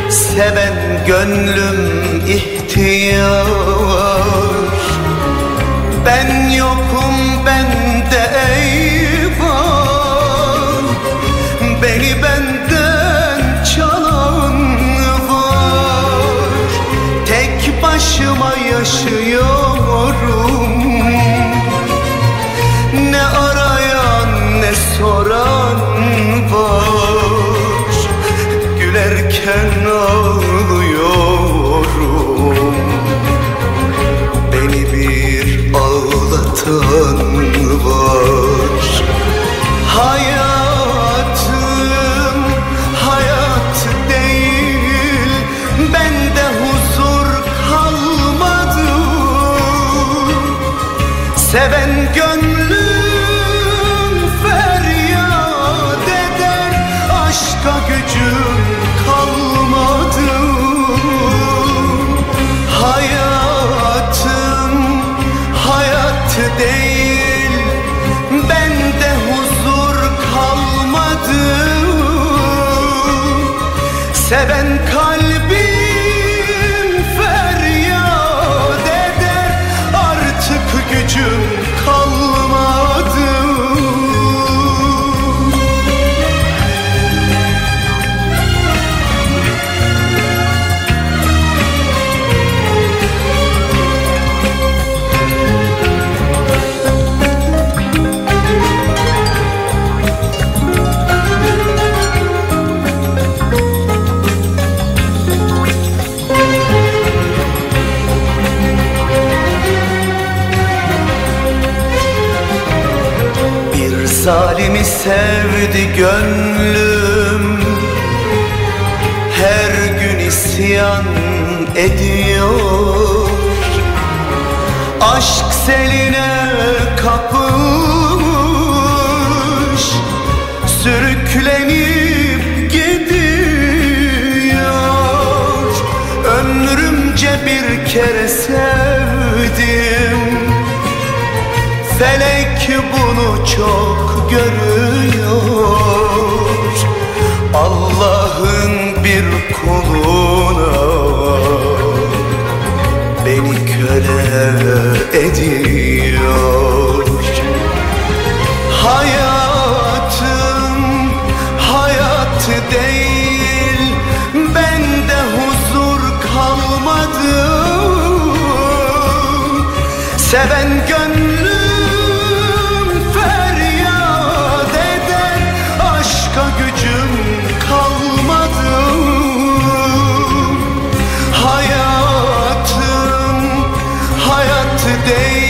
Speaker 9: Seven gönlüm ihtiyar Ben yokum bende zalimi sevdi gönlüm. Her gün isyan ediyor. Aşk seline kapılmış Sürüklenip gidiyor. Ömrümce bir kere sevdim. Felek bunu çok görüyor. Allah'ın bir kuluna Beni köle ediyor. Hayatım hayat değil Bende huzur kalmadı. Seven gönlüm hayat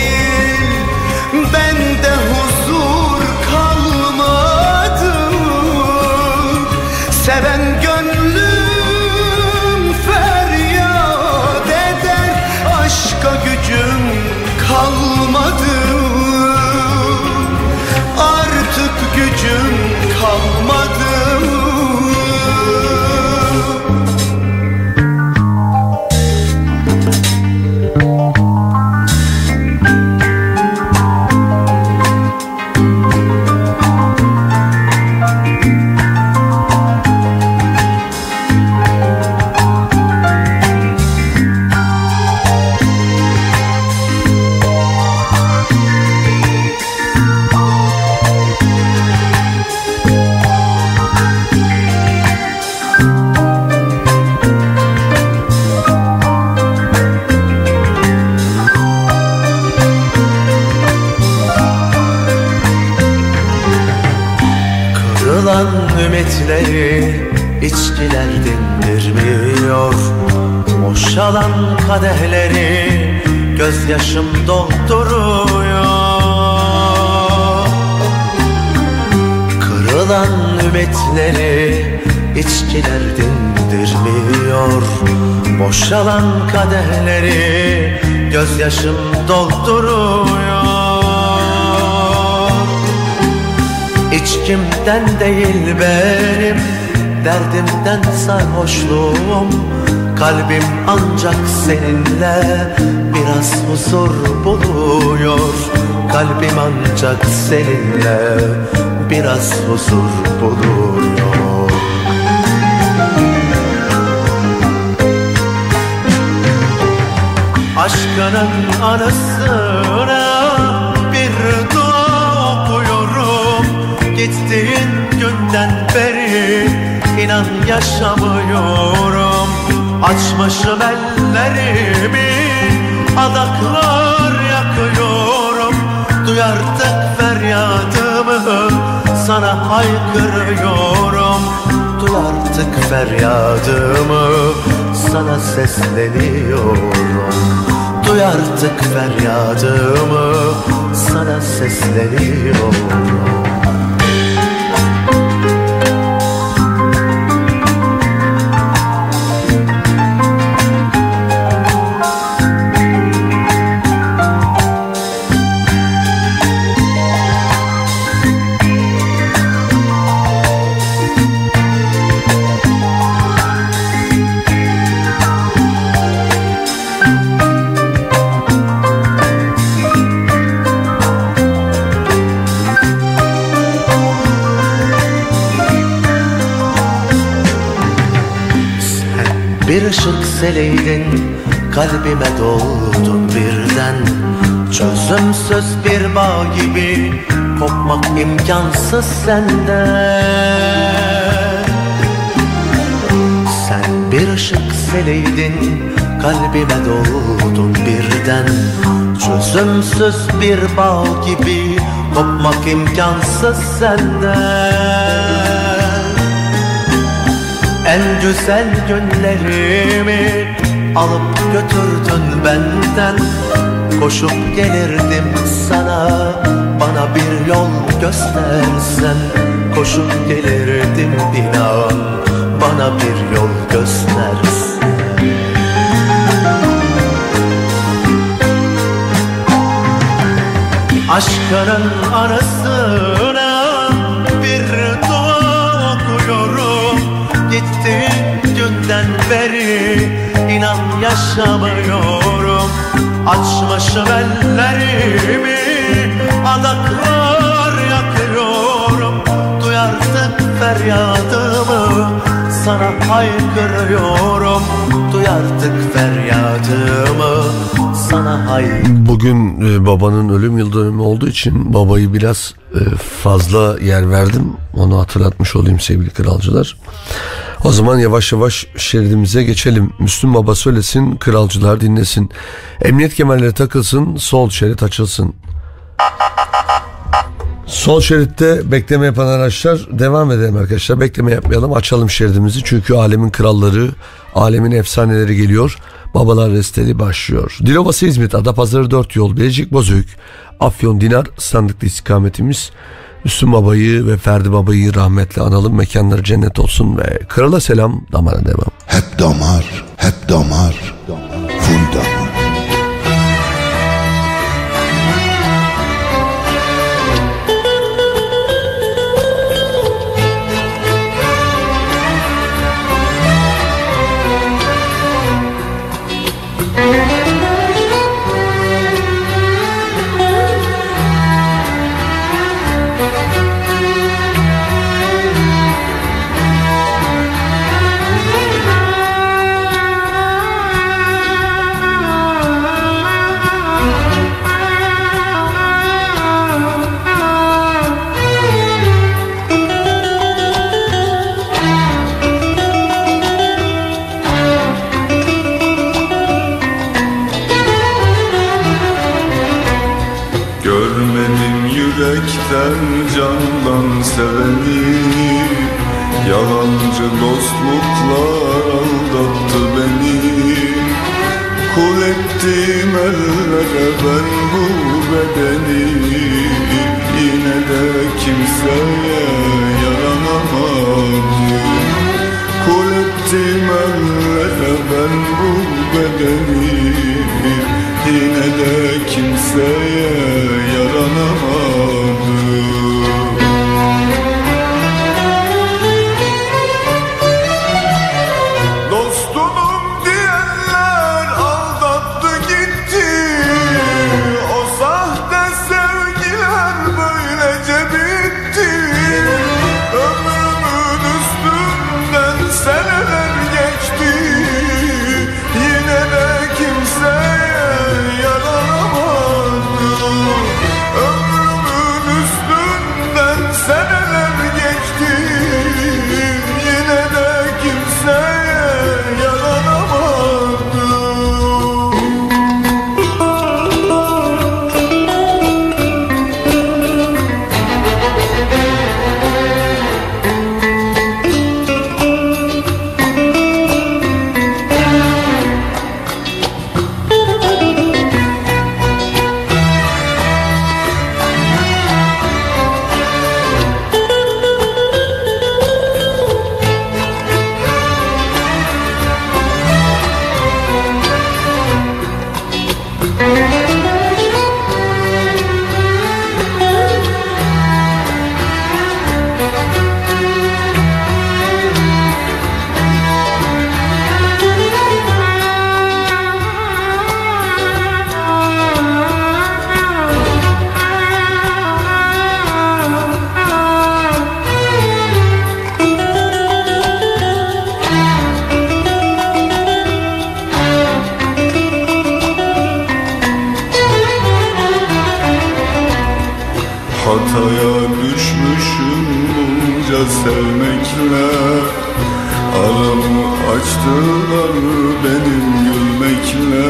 Speaker 9: ümitleri içkiler dindirmiyor. Boşalan kadehleri gözyaşım dolduruyor. Kırılan ümitleri içkiler dindirmiyor. Boşalan kadehleri gözyaşım dolduruyor İçkimden değil benim Derdimden sarhoşluğum. Kalbim ancak seninle Biraz huzur buluyor. Kalbim ancak seninle Biraz huzur buluyor. Aşkının anısına Gittiğin günden beri inan yaşamıyorum. Açmışım ellerimi adaklar yakıyorum. Duy artık feryadımı sana haykırıyorum. Duy artık feryadımı sana sesleniyorum. Duy artık feryadımı sana sesleniyorum ışık seleydin kalbime doldun birden. Çözümsüz bir bağ gibi kopmak imkansız senden. Sen bir ışık seleydin kalbime doldun birden. Çözümsüz bir bağ gibi kopmak imkansız senden en güzel günlerimi alıp götürdün benden. Koşup gelirdim sana bana bir yol göstersen. Koşup gelirdim inan bana bir yol göstersen. Aşkının arasına Günden beri inan yaşamıyorum Açmışım ellerimi adaklar yakıyorum Duy artık feryadımı sana haykırıyorum Duy feryadımı sana haykırıyorum
Speaker 1: Bugün e, babanın ölüm yıl dönümü olduğu için babayı biraz e, fazla yer verdim. Onu hatırlatmış olayım sevgili kralcılar. O zaman yavaş yavaş şeridimize geçelim. Müslüm Baba söylesin, kralcılar dinlesin. Emniyet kemerleri takılsın, sol şerit açılsın. Sol şeritte bekleme yapan araçlar devam edelim arkadaşlar. Bekleme yapmayalım açalım şeridimizi. Çünkü alemin kralları, alemin efsaneleri geliyor. Babalar resteli başlıyor. Dilovası İzmit, Adapazarı 4 yol, Bilecik Bozüyük, Afyon Dinar sandıklı istikametimiz. Müslüm Baba'yı ve Ferdi Baba'yı rahmetle analım. Mekanları cennet olsun ve krala selam damara devam.
Speaker 11: Hep damar, hep damar, full damar.
Speaker 4: gönül Aşkla sevmekle Aramı açtılar benim gülmekle.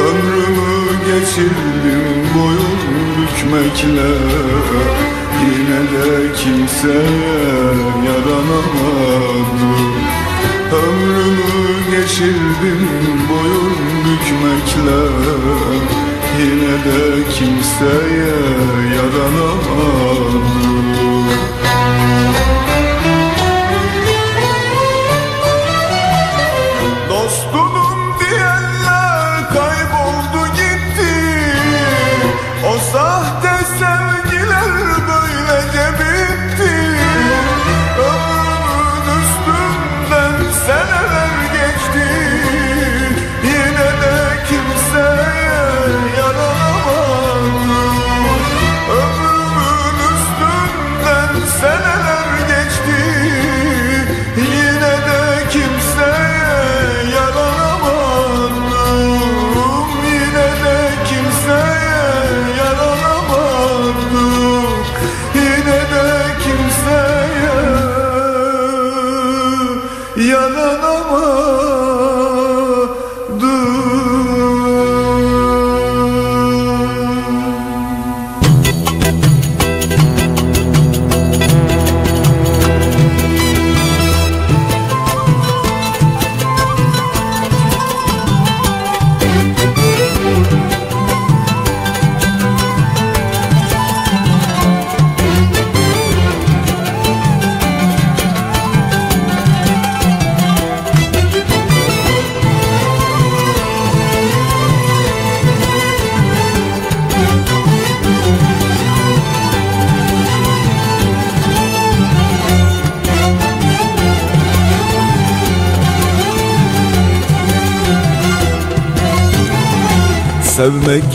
Speaker 4: Ömrümü geçirdim boyun bükmekle. Yine de kimseye yaranamadım. Ömrümü geçirdim boyun bükmekle. Yine de kimseye yaranamadım.
Speaker 2: Música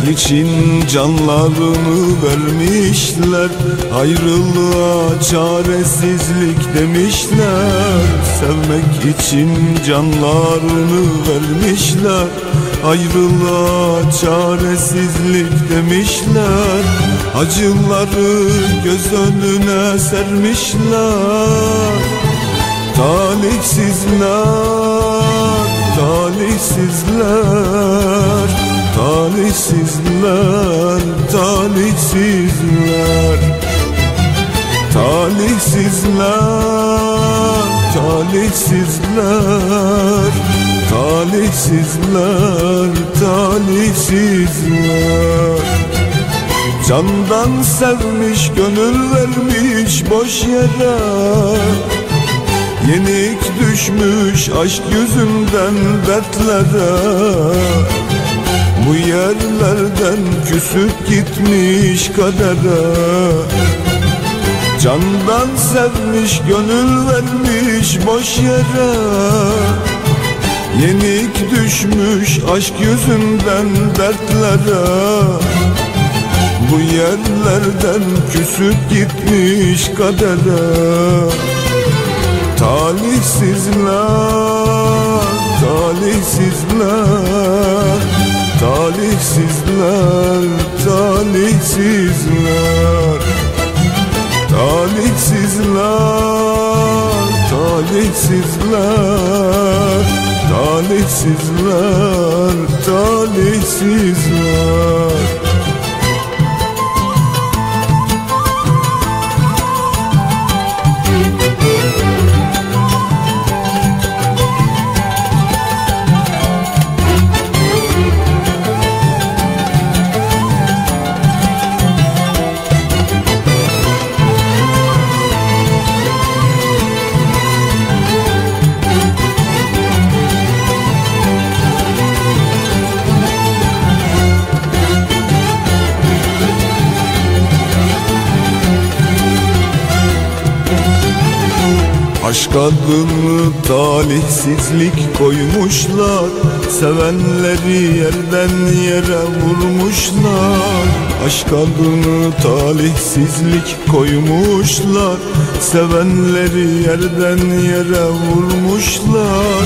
Speaker 2: için canlarını vermişler. Ayrılığa çaresizlik demişler. Sevmek için canlarını vermişler. Ayrılığa çaresizlik demişler. Acıları göz önüne sermişler. Talihsizler, talihsizler. Talihsizler,
Speaker 4: talihsizler. Talihsizler, talihsizler. Talihsizler, talihsizler. Candan sevmiş, gönül vermiş boş yere. Yenik düşmüş aşk yüzünden dertlere. Bu yerlerden küsüp gitmiş kadere. Candan sevmiş gönül vermiş boş yere. Yenik düşmüş aşk yüzünden dertlere. Bu yerlerden küsüp gitmiş kadere. Talihsizler, talihsizler Talihsizler, talihsizler. Talihsizler, talihsizler. Talihsizler, talihsizler Aşk adını talihsizlik koymuşlar. Sevenleri yerden yere vurmuşlar. Aşk adını talihsizlik koymuşlar. Sevenleri yerden yere vurmuşlar.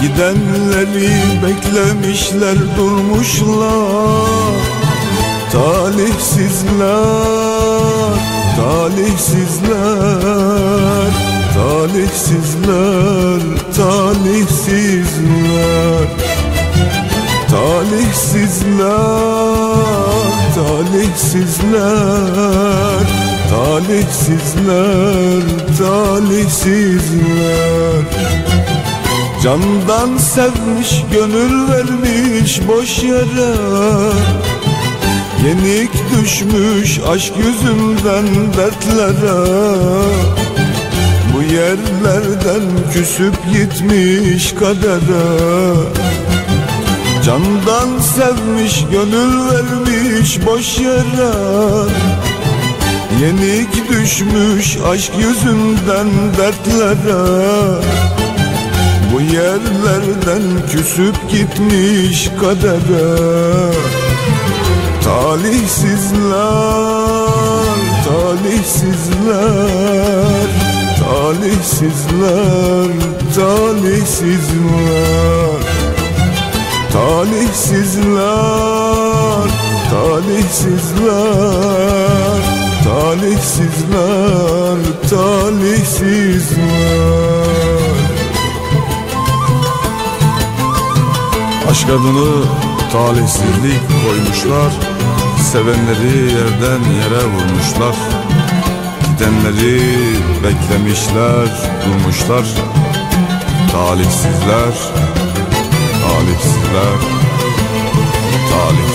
Speaker 4: Gidenleri beklemişler durmuşlar. Talihsizler, talihsizler Talihsizler, talihsizler. Talihsizler, talihsizler. Talihsizler, talihsizler. Candan sevmiş, gönül vermiş boş yere. Yenik düşmüş aşk yüzünden dertlere yerlerden küsüp gitmiş kadere. Candan sevmiş gönül vermiş boş yere. Yenik düşmüş aşk yüzünden dertlere. Bu yerlerden küsüp gitmiş kadere. Talihsizler, talihsizler Talihsizler, talihsizler. Talihsizler, talihsizler. Talihsizler, talihsizler.
Speaker 12: Aşk adını talihsizlik koymuşlar. Sevenleri yerden yere vurmuşlar Gidenleri beklemişler, durmuşlar Talihsizler, talihsizler, talihsizler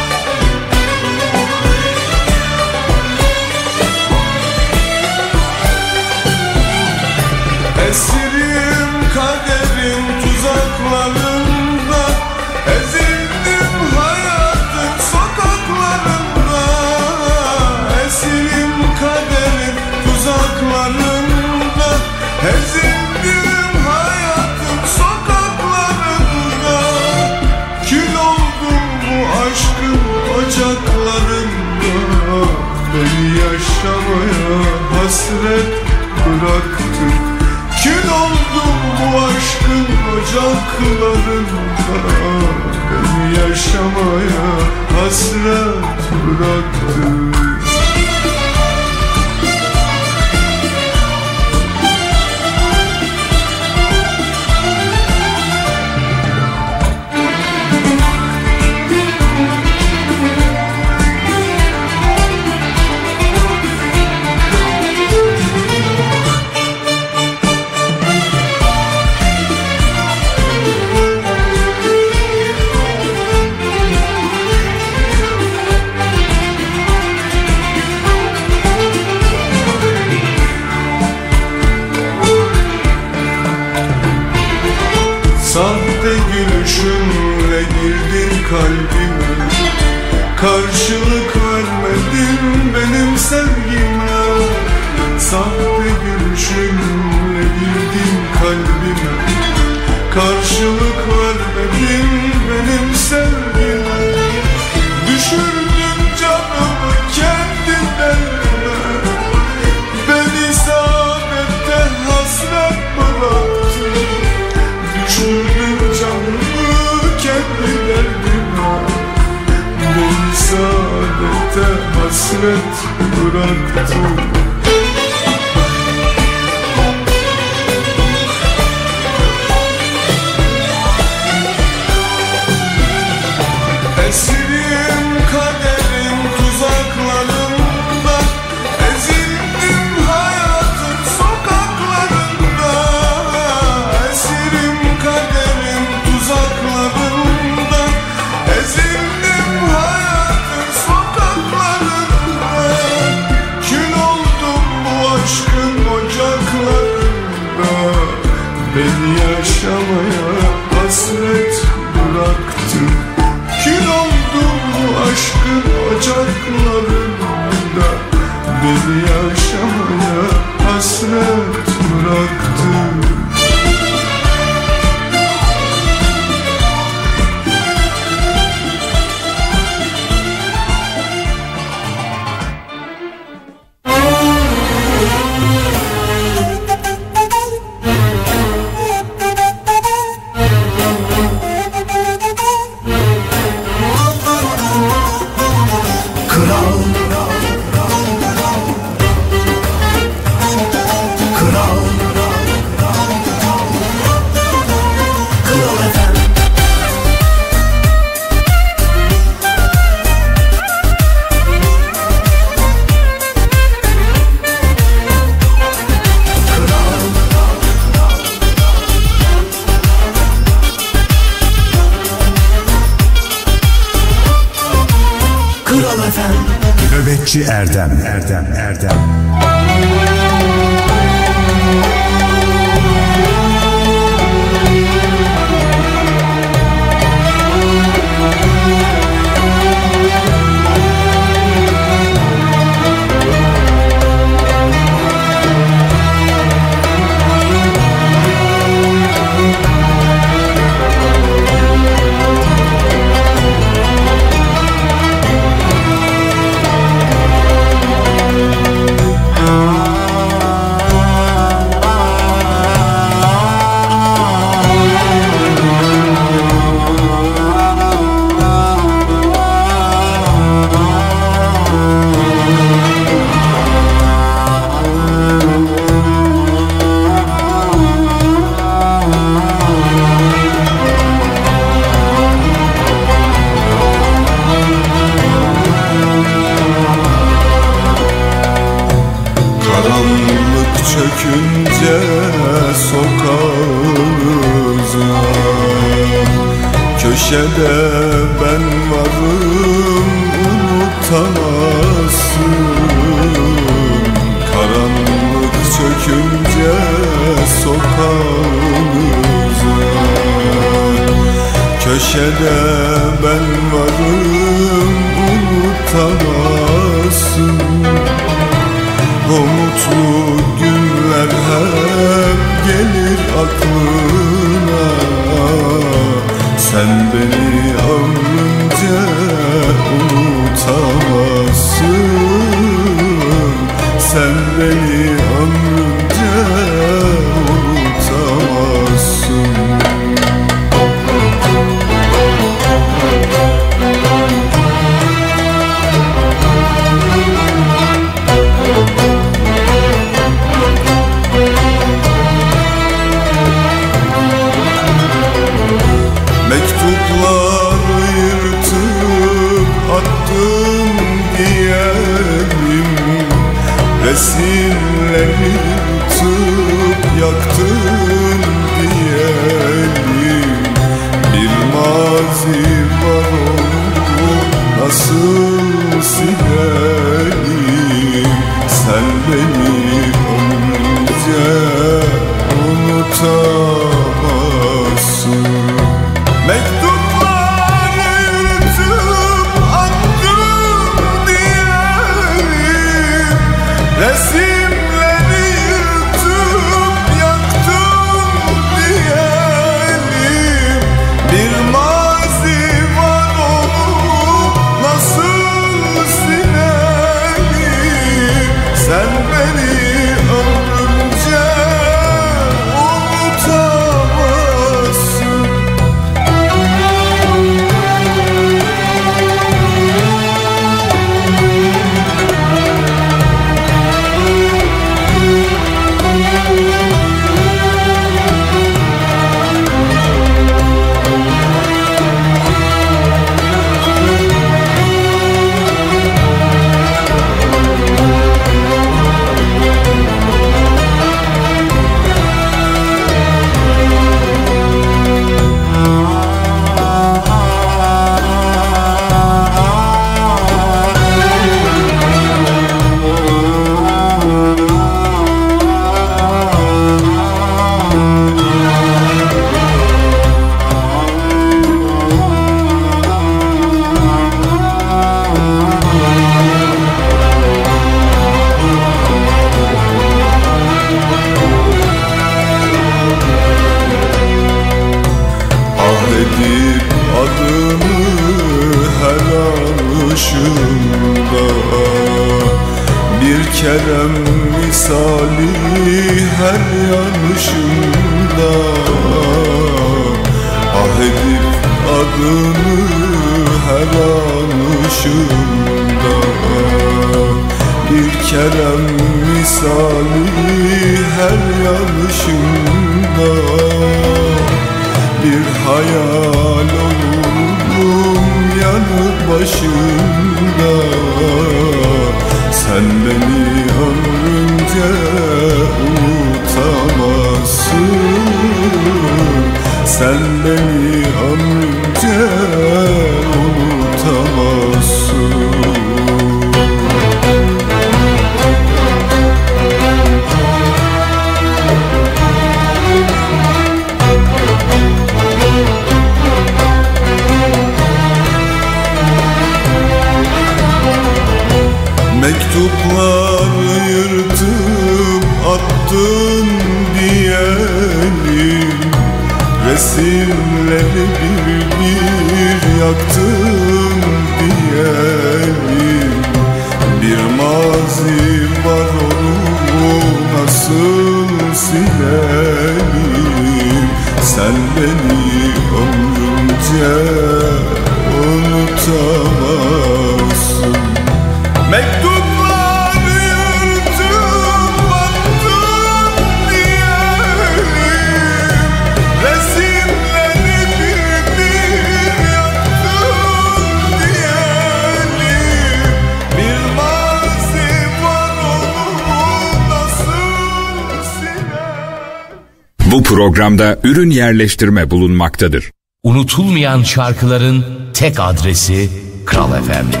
Speaker 3: programda ürün yerleştirme bulunmaktadır.
Speaker 13: Unutulmayan şarkıların tek adresi Kral
Speaker 4: Efendim.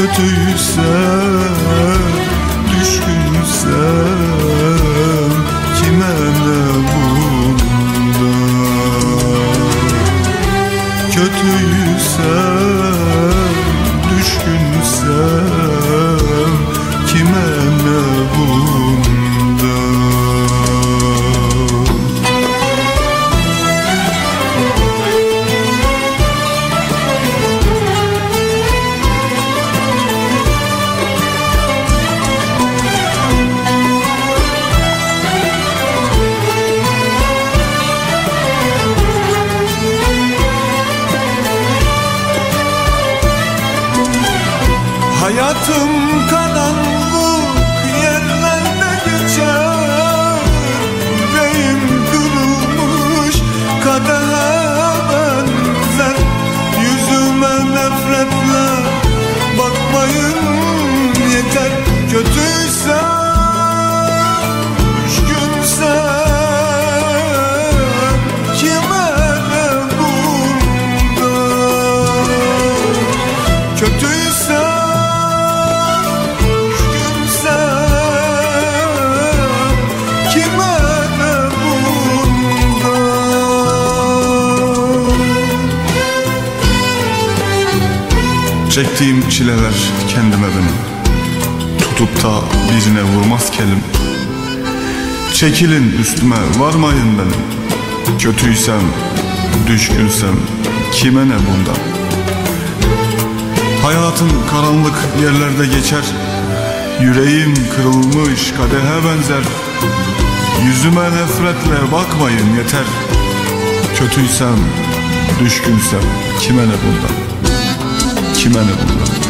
Speaker 4: kötüysem Düşkünsem kime ne bunda Kötüysem düşkünsem kime ne bunda çileler kendime benim Tutup da birine vurmaz
Speaker 14: kelim. Çekilin üstüme varmayın benim. Kötüysem, düşkünsem kime ne bundan Hayatın karanlık yerlerde geçer. Yüreğim kırılmış kadehe benzer. Yüzüme nefretle bakmayın yeter. Kötüysem, düşkünsem kime ne bundan Kime ne bundan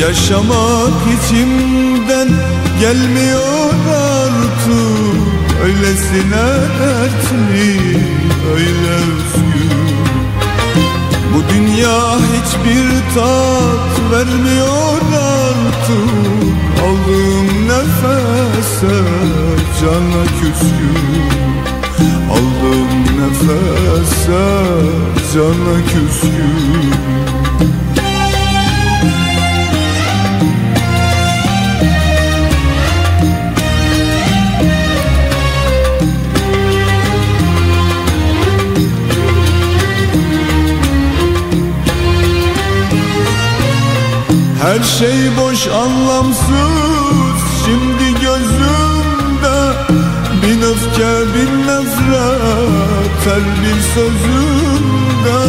Speaker 4: Yaşamak içimden gelmiyor artık. Öylesine dertli, öyle üzgün Bu dünya hiçbir tat vermiyor artık. Aldığım nefese cana küskün. Aldığım nefese cana küskün Her şey boş anlamsız. Şimdi gözümde Bin öfke bin nefret. Her bir sözümde.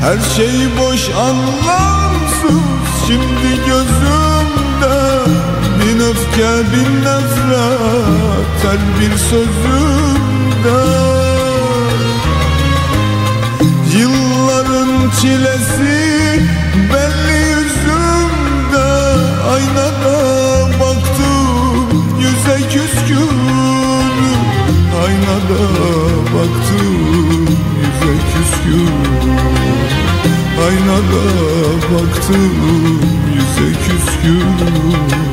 Speaker 4: Her şey boş anlamsız. Şimdi gözümde Bin öfke bin nefret. Her bir sözümde çilesi belli yüzümde Aynada baktım yüze küskün Aynada baktım yüze küskün Aynada baktım yüze küskün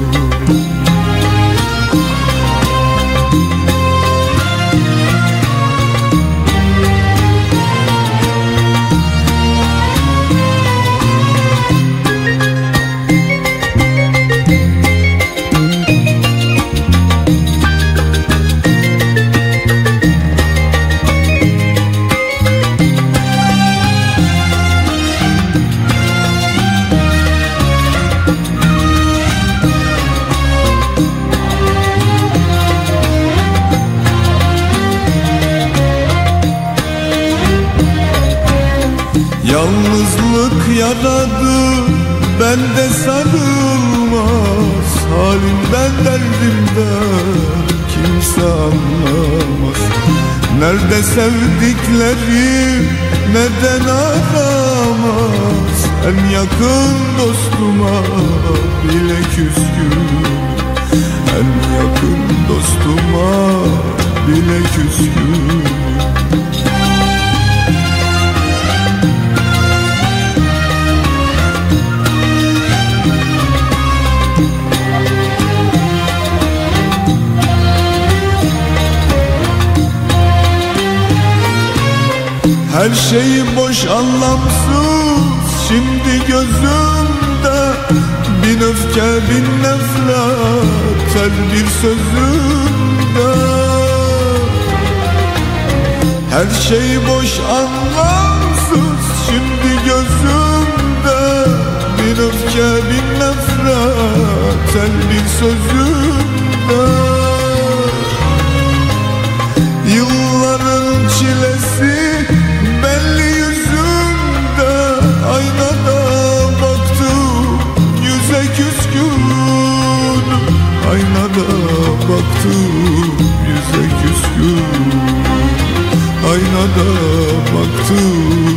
Speaker 4: Nerede Her şey boş anlamsız. Şimdi gözümde Bin öfke bin nefret. Her bir sözümde. Her şey boş anlamsız. Şimdi gözümde Bin öfke bin nefret. Her bir sözümde baktım yüze küskün. Aynada baktım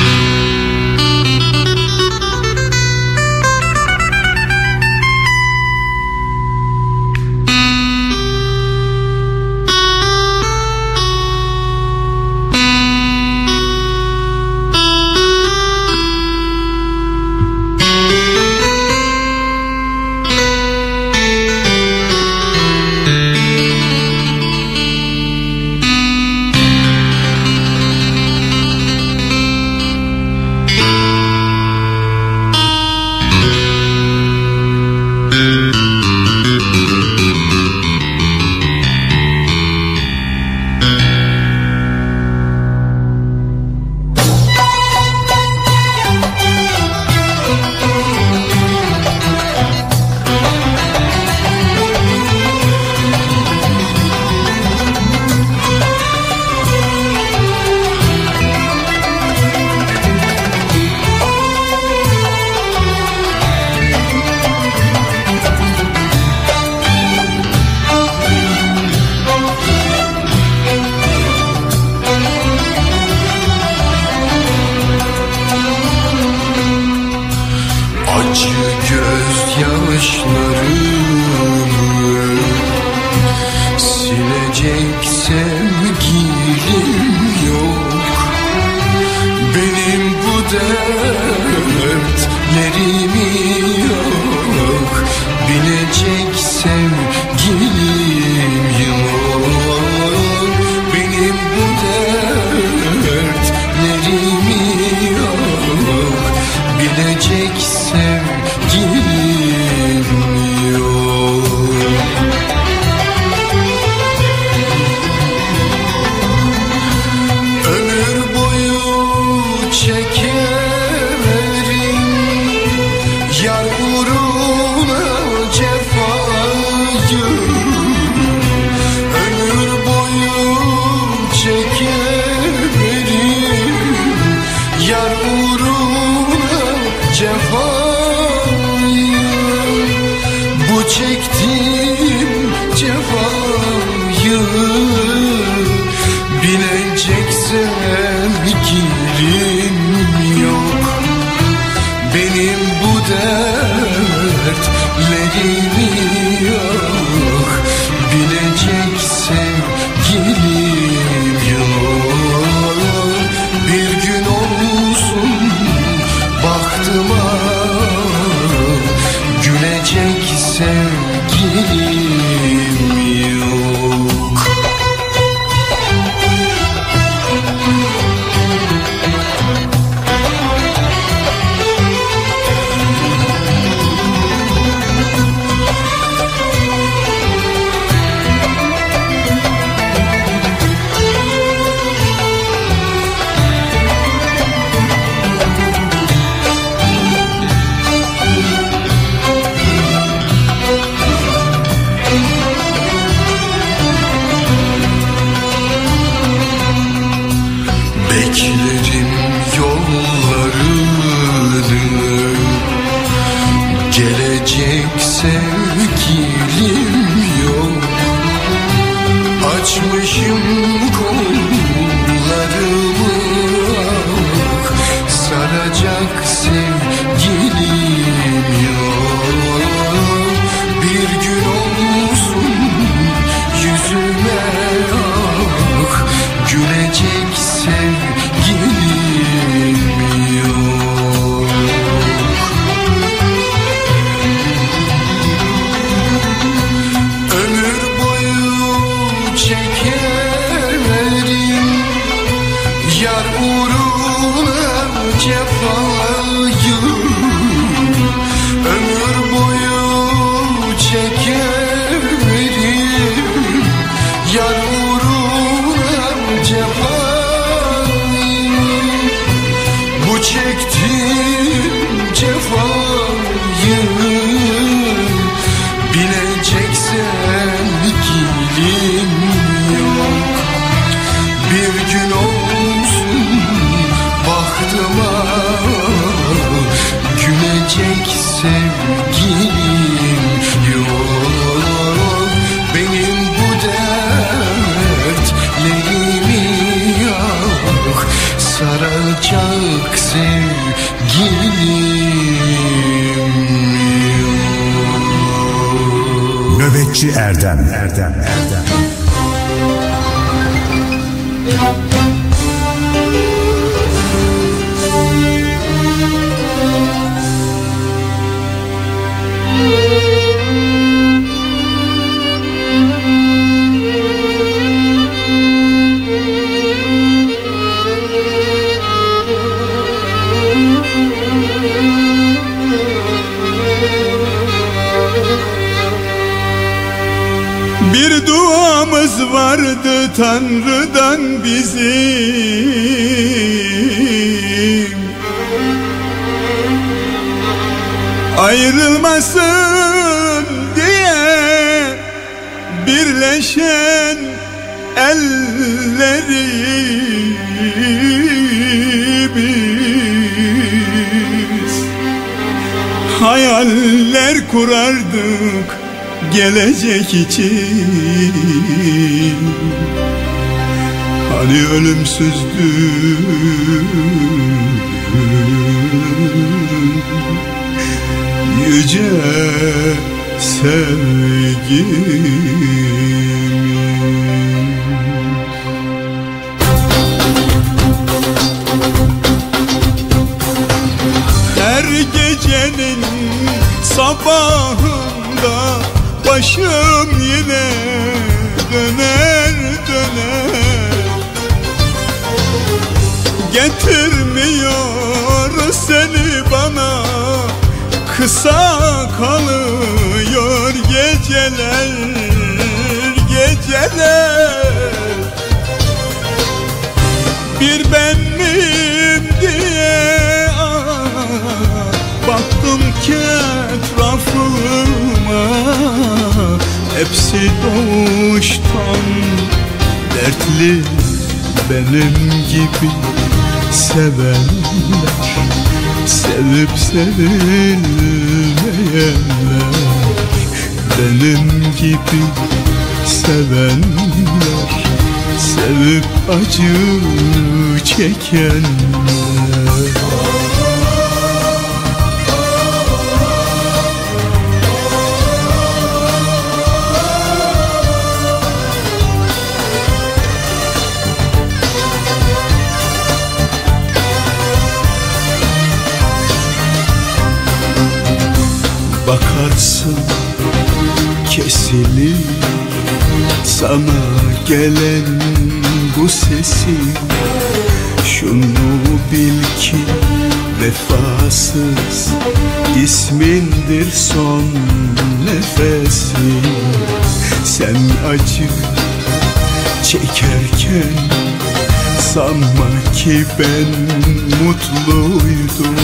Speaker 2: you follow you.
Speaker 3: Nöbetçi Erdem. Erdem
Speaker 2: vardı Tanrı'dan bizim. Ayrılmasın diye birleşen ellerimiz. Hayaller kurardık gelecek için. Hani ölümsüzdü Yüce sevgimiz kalıyor geceler Geceler. Bir ben miyim diye ah, Baktım ki etrafıma. Hepsi doğuştan dertli Benim gibi sevenler. Sevip sevilmeyenler Benim gibi sevenler Sevip acı çekenler Bakarsın kesilir. Sana gelen bu sesi Şunu bil ki vefasız ismindir son nefesi. Sen acı çekerken sanma ki ben mutluydum.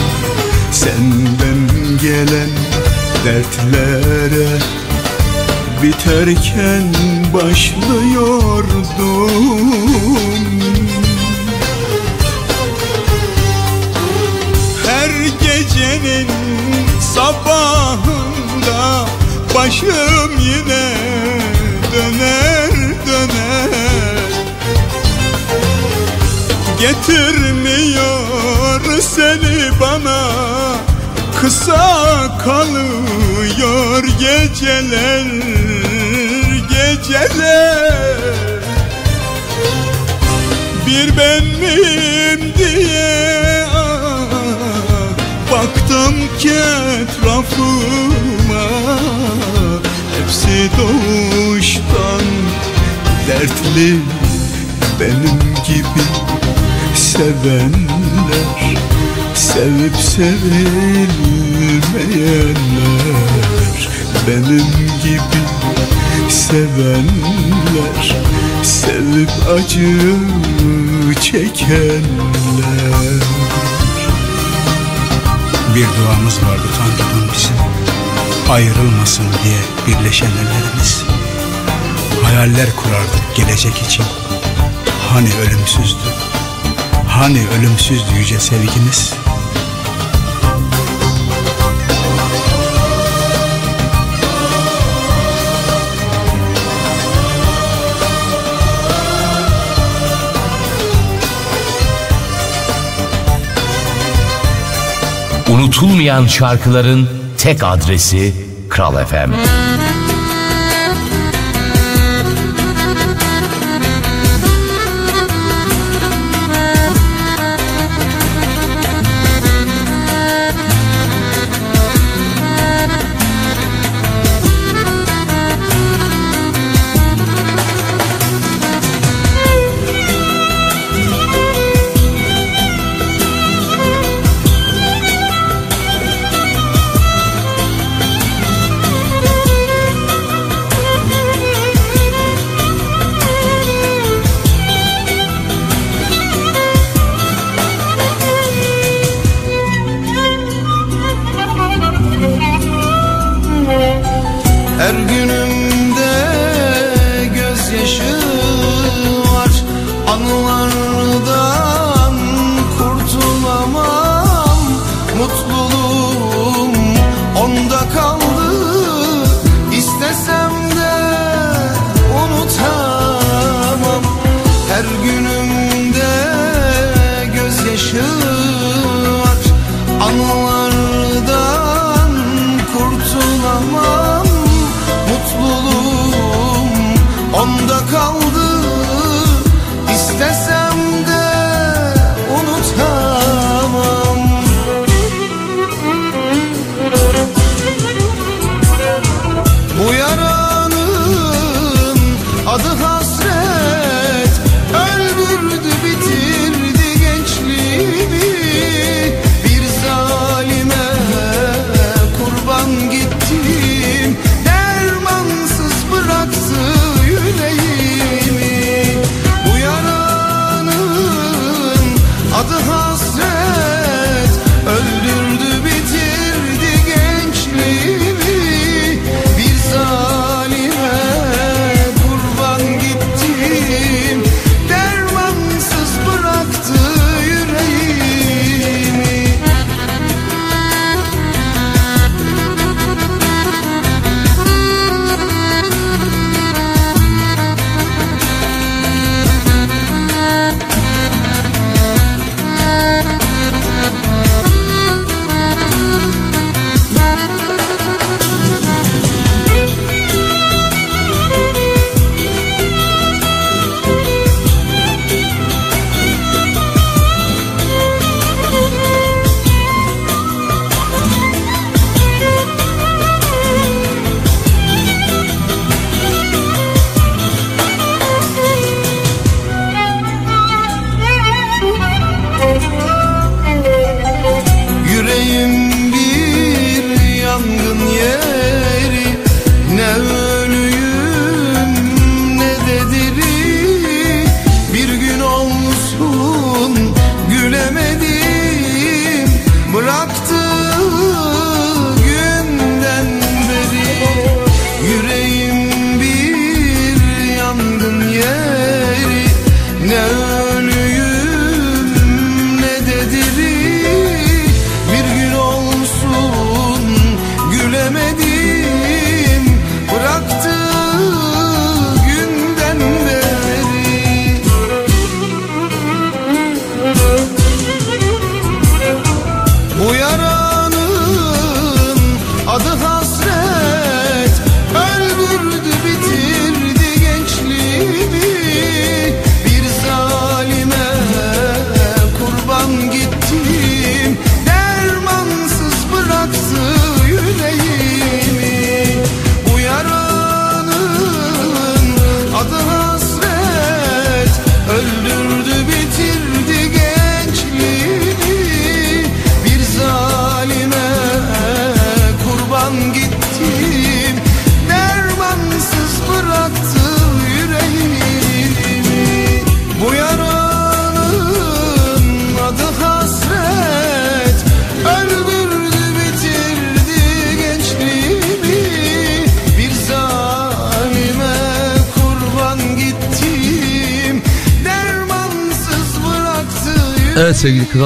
Speaker 2: Senden gelen dertlere biterken başlıyordum Her gecenin sabahında başım yine döner döner. Getirmiyor seni bana Kısa kalıyor geceler geceler. Bir ben miyim diye ah, Baktım ki etrafıma. Hepsi doğuştan dertli Benim gibi sevenler Sevip sevilmeyenler Benim gibi sevenler Sevip acı çekenler.
Speaker 15: Bir duamız vardı Tanrı'dan bizim Ayrılmasın diye birleşen ellerimiz. Hayaller kurardık gelecek için. Hani ölümsüzdü Hani ölümsüzdü yüce sevgimiz
Speaker 16: Unutulmayan şarkıların tek adresi Kral FM.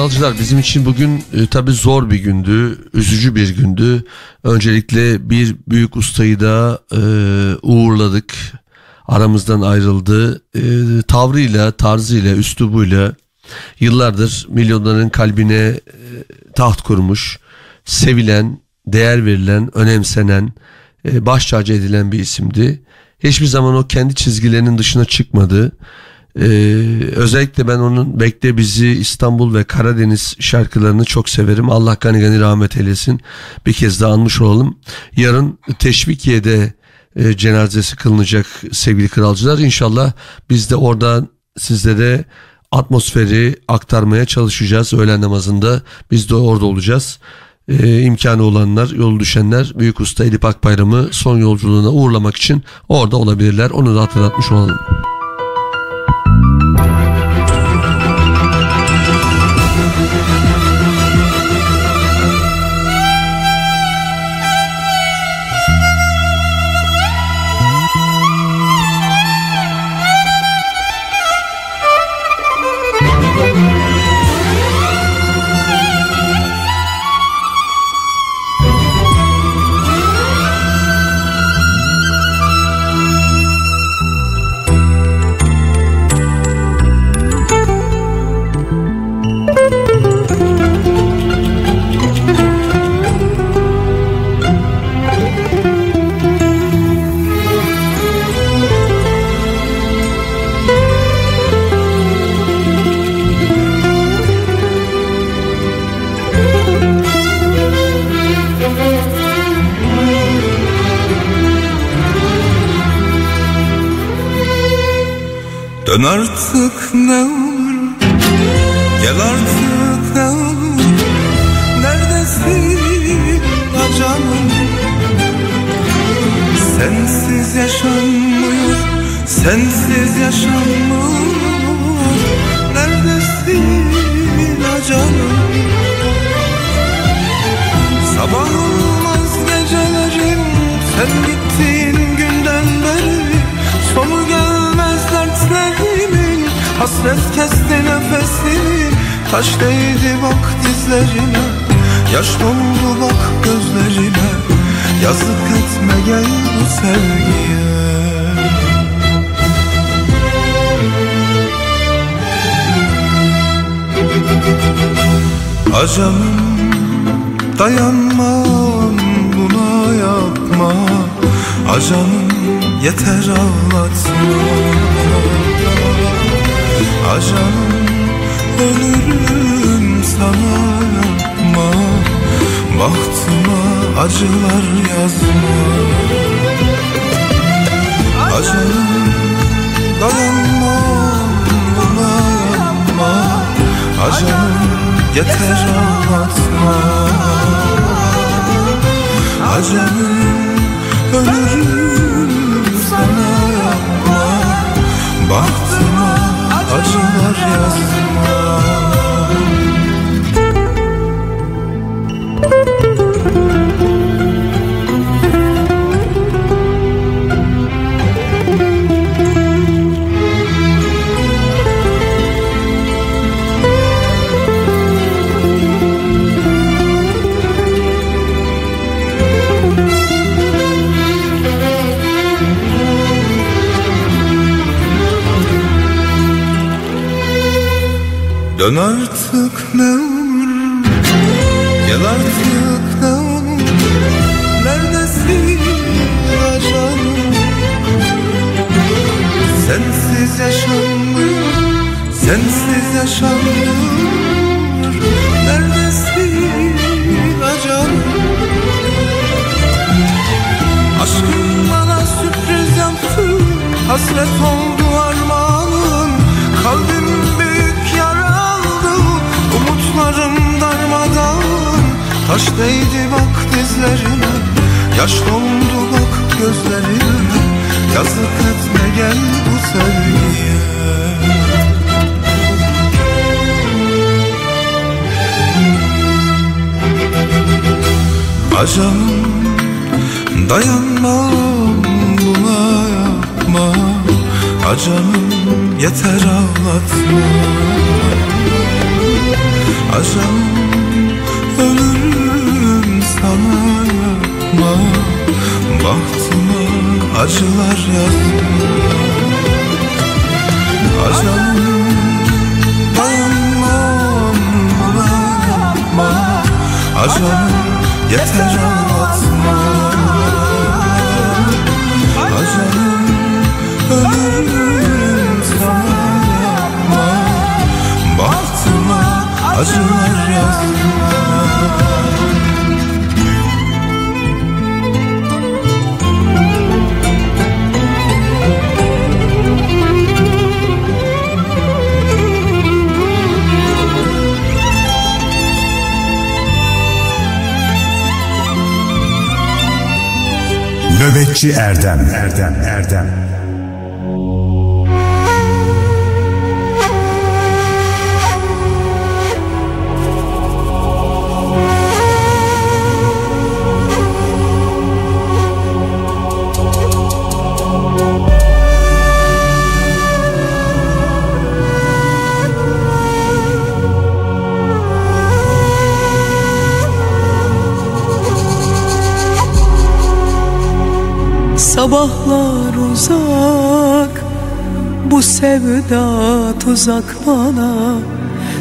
Speaker 1: Kralcılar bizim için bugün e, tabi zor bir gündü, üzücü bir gündü. Öncelikle bir büyük ustayı da e, uğurladık. Aramızdan ayrıldı. E, tavrıyla, tarzıyla, üslubuyla yıllardır milyonların kalbine e, taht kurmuş, sevilen, değer verilen, önemsenen, e, baş tacı edilen bir isimdi. Hiçbir zaman o kendi çizgilerinin dışına çıkmadı. Ee, özellikle ben onun Bekle Bizi İstanbul ve Karadeniz şarkılarını çok severim. Allah gani gani rahmet eylesin. Bir kez daha anmış olalım. Yarın Teşvikiye'de e, cenazesi kılınacak sevgili kralcılar. İnşallah biz de orada sizlere atmosferi aktarmaya çalışacağız. Öğlen namazında biz de orada olacağız. Ee, imkanı olanlar, yol düşenler Büyük Usta Edip Akbayram'ı son yolculuğuna uğurlamak için orada olabilirler. Onu da hatırlatmış olalım.
Speaker 17: Sabahlar uzak Bu sevda tuzak bana.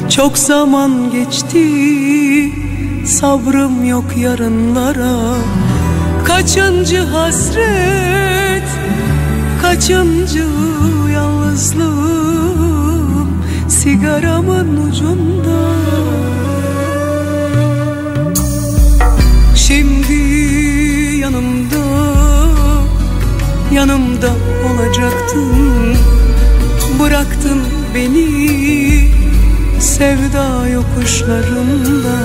Speaker 17: Çok zaman geçti Sabrım yok yarınlara. Kaçıncı hasret Kaçıncı yalnızlığım Sigaramın ucunda? Şimdi yanımda olacaktın. Bıraktın beni. Sevda yokuşlarında.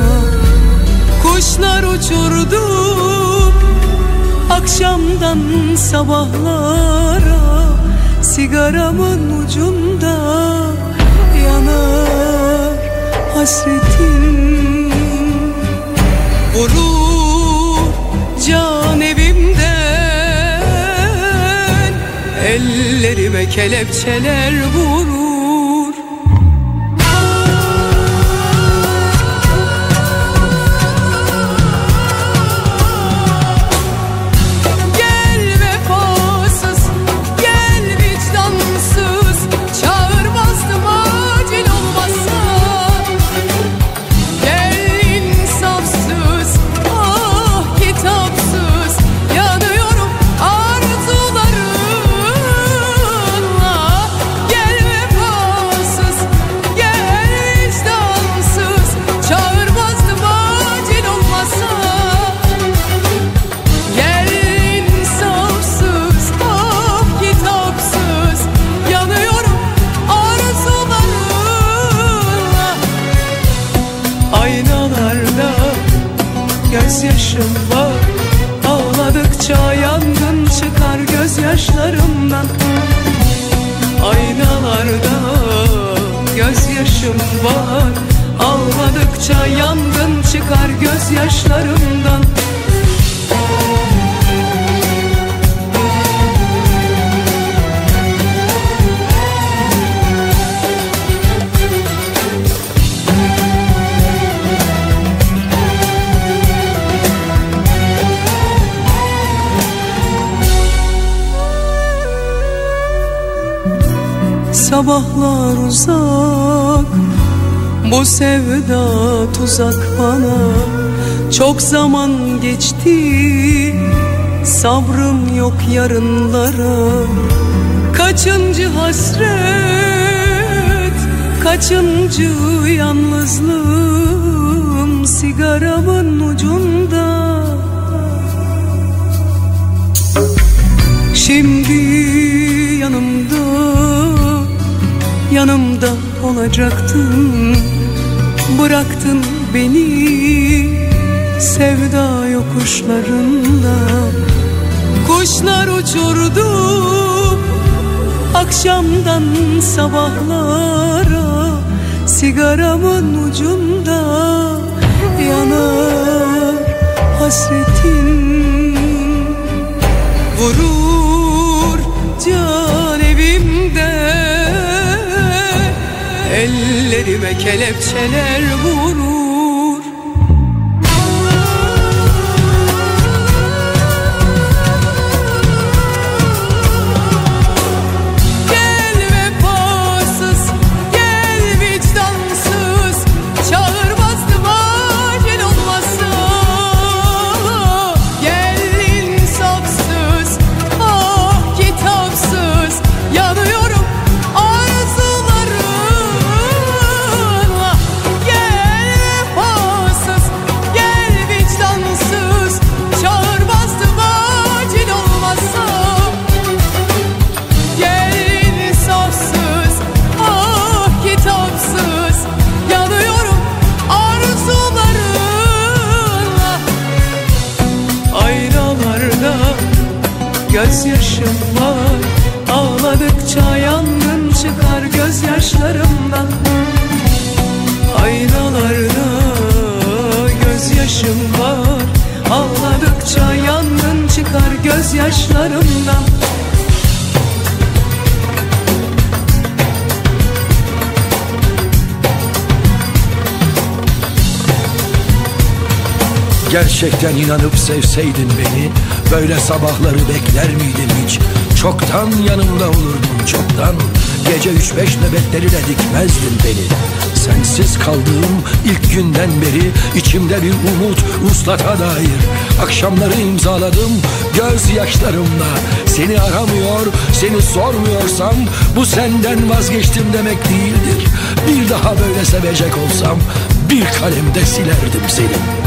Speaker 17: Kuşlar uçurdu. Akşamdan sabahlara. Sigaramın ucunda yanar hasretin. Vurur Ellerime kelepçeler vurur Ağladıkça yangın çıkar gözyaşlarımdan. Sabahlar uzak Bu sevda tuzak bana. Çok zaman geçti. Sabrım yok yarınlara. Kaçıncı hasret? Kaçıncı yalnızlığım Sigaramın ucunda? Şimdi yanımda Yanımda olacaktın Bıraktın beni Sevda yokuşlarında. Kuşlar uçurdu Akşamdan sabahlara Sigaramın ucunda Yanar hasretin. Vurur Ellerime kelepçeler vurur gözyaşım var. Ağladıkça yangın çıkar gözyaşlarımdan.
Speaker 18: Gerçekten inanıp sevseydin beni Böyle sabahları bekler miydin hiç? Çoktan yanımda olurdun çoktan. Gece üç beş nöbetleri de dikmezdin beni Sensiz kaldığım ilk günden beri içimde bir umut uslata dair Akşamları imzaladım gözyaşlarımla Seni aramıyor, seni sormuyorsam Bu senden vazgeçtim demek değildir. Bir daha böyle sevecek olsam bir kalemde silerdim seni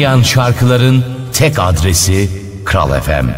Speaker 16: Unutulmayan şarkıların tek adresi Kral FM.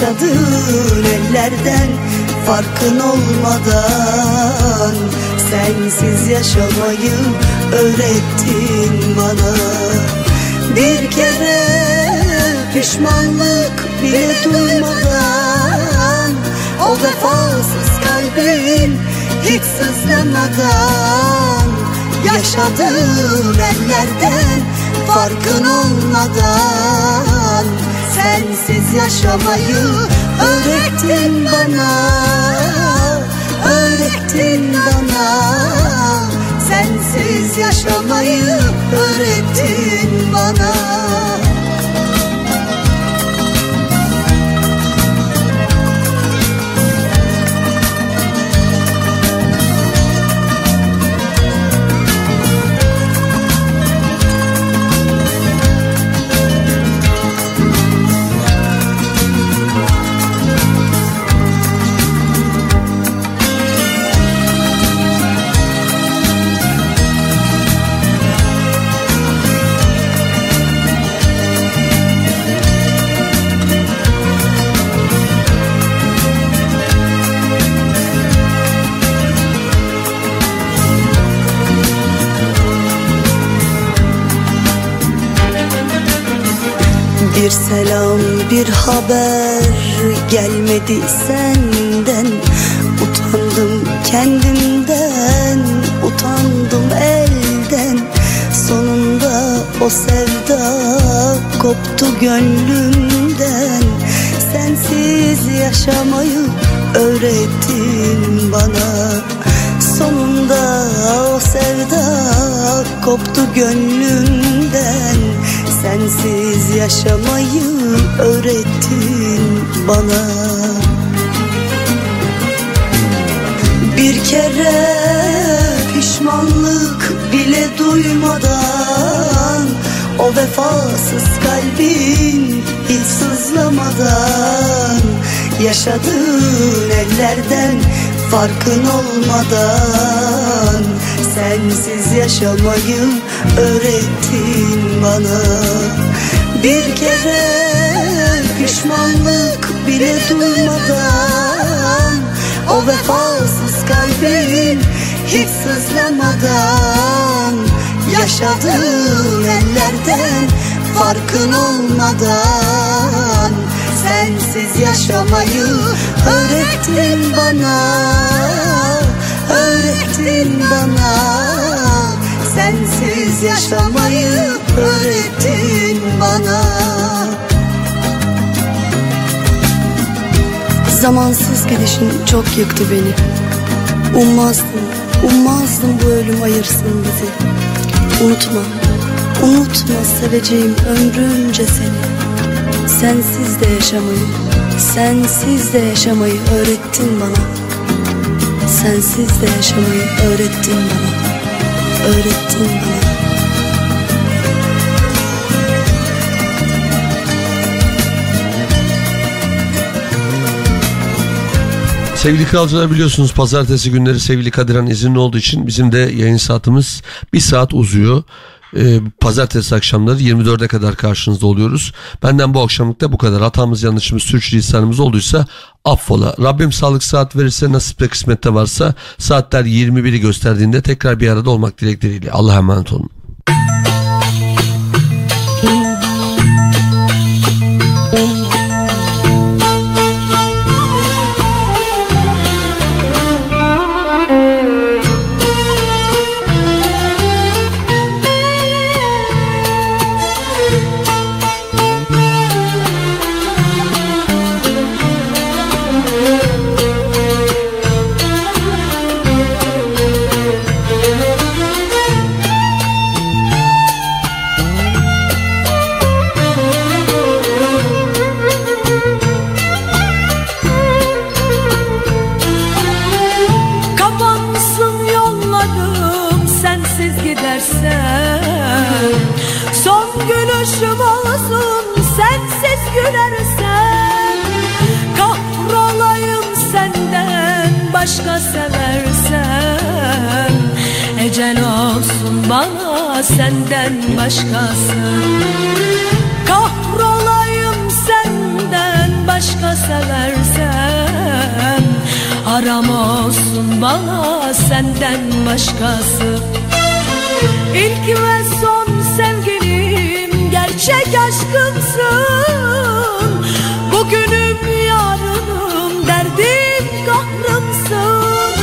Speaker 19: Yaşadığın ellerden farkın olmadan. Sensiz yaşamayı öğrettin bana. Bir kere pişmanlık bile duymadan O vefasız kalbin hiç sızlamadan. Yaşadığın ellerden farkın olmadan Sensiz yaşamayı öğrettin bana. Öğrettin bana. Sensiz yaşamayı öğrettin bana bir haber gelmedi senden. Utandım kendimden utandım elden. Sonunda o sevda koptu gönlümden. Sensiz yaşamayı öğrettin bana. Sonunda o sevda koptu gönlümden Sensiz yaşamayı öğrettin bana. Bir kere pişmanlık bile duymadan O vefasız kalbin hiç sızlamadan Yaşadığın ellerden farkın olmadan Sensiz yaşamayı öğrettin bana. Bir kere pişmanlık bile duymadan O vefasız kalbin hiç sızlamadan Yaşadığın ellerden farkın olmadan. Sensiz yaşamayı öğrettin bana öğrettin bana Sensiz yaşamayı öğrettin bana. Zamansız gidişin çok yıktı beni. Ummazdım, ummazdım bu ölüm ayırsın bizi. Unutma, unutma seveceğim ömrümce seni. Sensiz de yaşamayı, sensiz de yaşamayı öğrettin bana. Sensiz de yaşamayı öğrettin bana Öğrettin bana
Speaker 1: Sevgili kralcılar biliyorsunuz pazartesi günleri sevgili Kadiran izinli olduğu için bizim de yayın saatimiz bir saat uzuyor. Ee, pazartesi akşamları 24'e kadar karşınızda oluyoruz. Benden bu akşamlık da bu kadar. Hatamız yanlışımız sürçülisanımız olduysa affola. Rabbim sağlık saat verirse nasipte kısmette varsa saatler 21'i gösterdiğinde tekrar bir arada olmak dilekleriyle. Allah'a emanet olun.
Speaker 20: Başkası. İlk ve son sevgilim gerçek aşkımsın. Bugünüm yarınım derdim kahrımsın.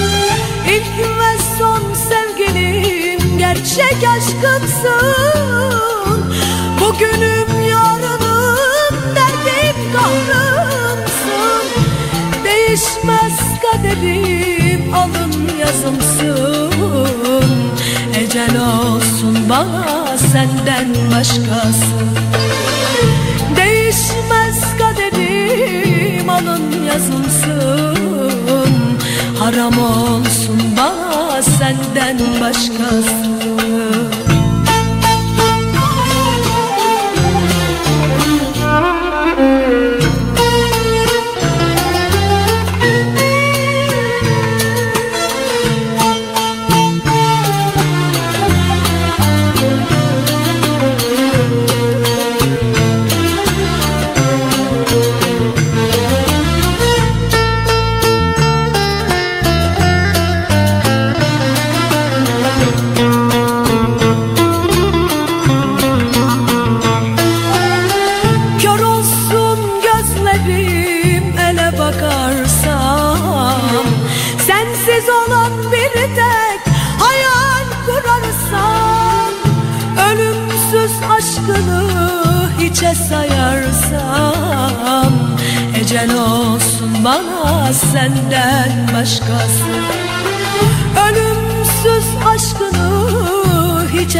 Speaker 20: İlk ve son sevgilim gerçek aşkımsın. Bugünüm yarınım derdim kahrımsın. Değişmez kaderim alın yazımsın Ecel olsun bana senden başkası. Değişmez kaderim alın yazımsın Haram olsun bana senden başkası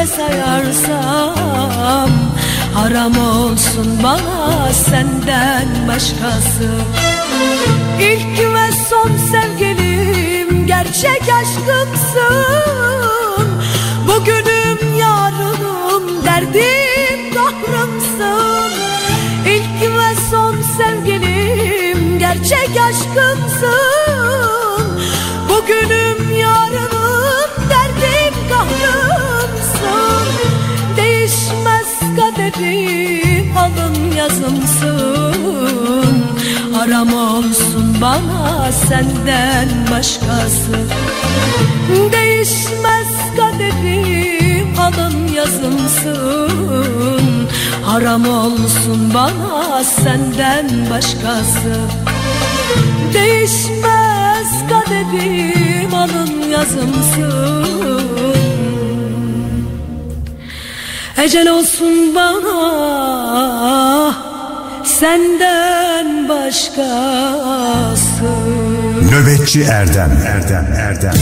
Speaker 20: sayarsam Haram olsun bana senden başkası. İlk ve son sevgilim gerçek aşkımsın. Bugünüm yarınım derdim kahrımsın. İlk ve son sevgilim gerçek aşkımsın kaderim alın yazımsın. Haram olsun bana senden başkası. Değişmez kaderim alın yazımsın. Haram olsun bana senden başkası. Değişmez kaderim alın yazımsın Ecel olsun bana senden başkası.
Speaker 6: Nöbetçi Erdem. Erdem Erdem.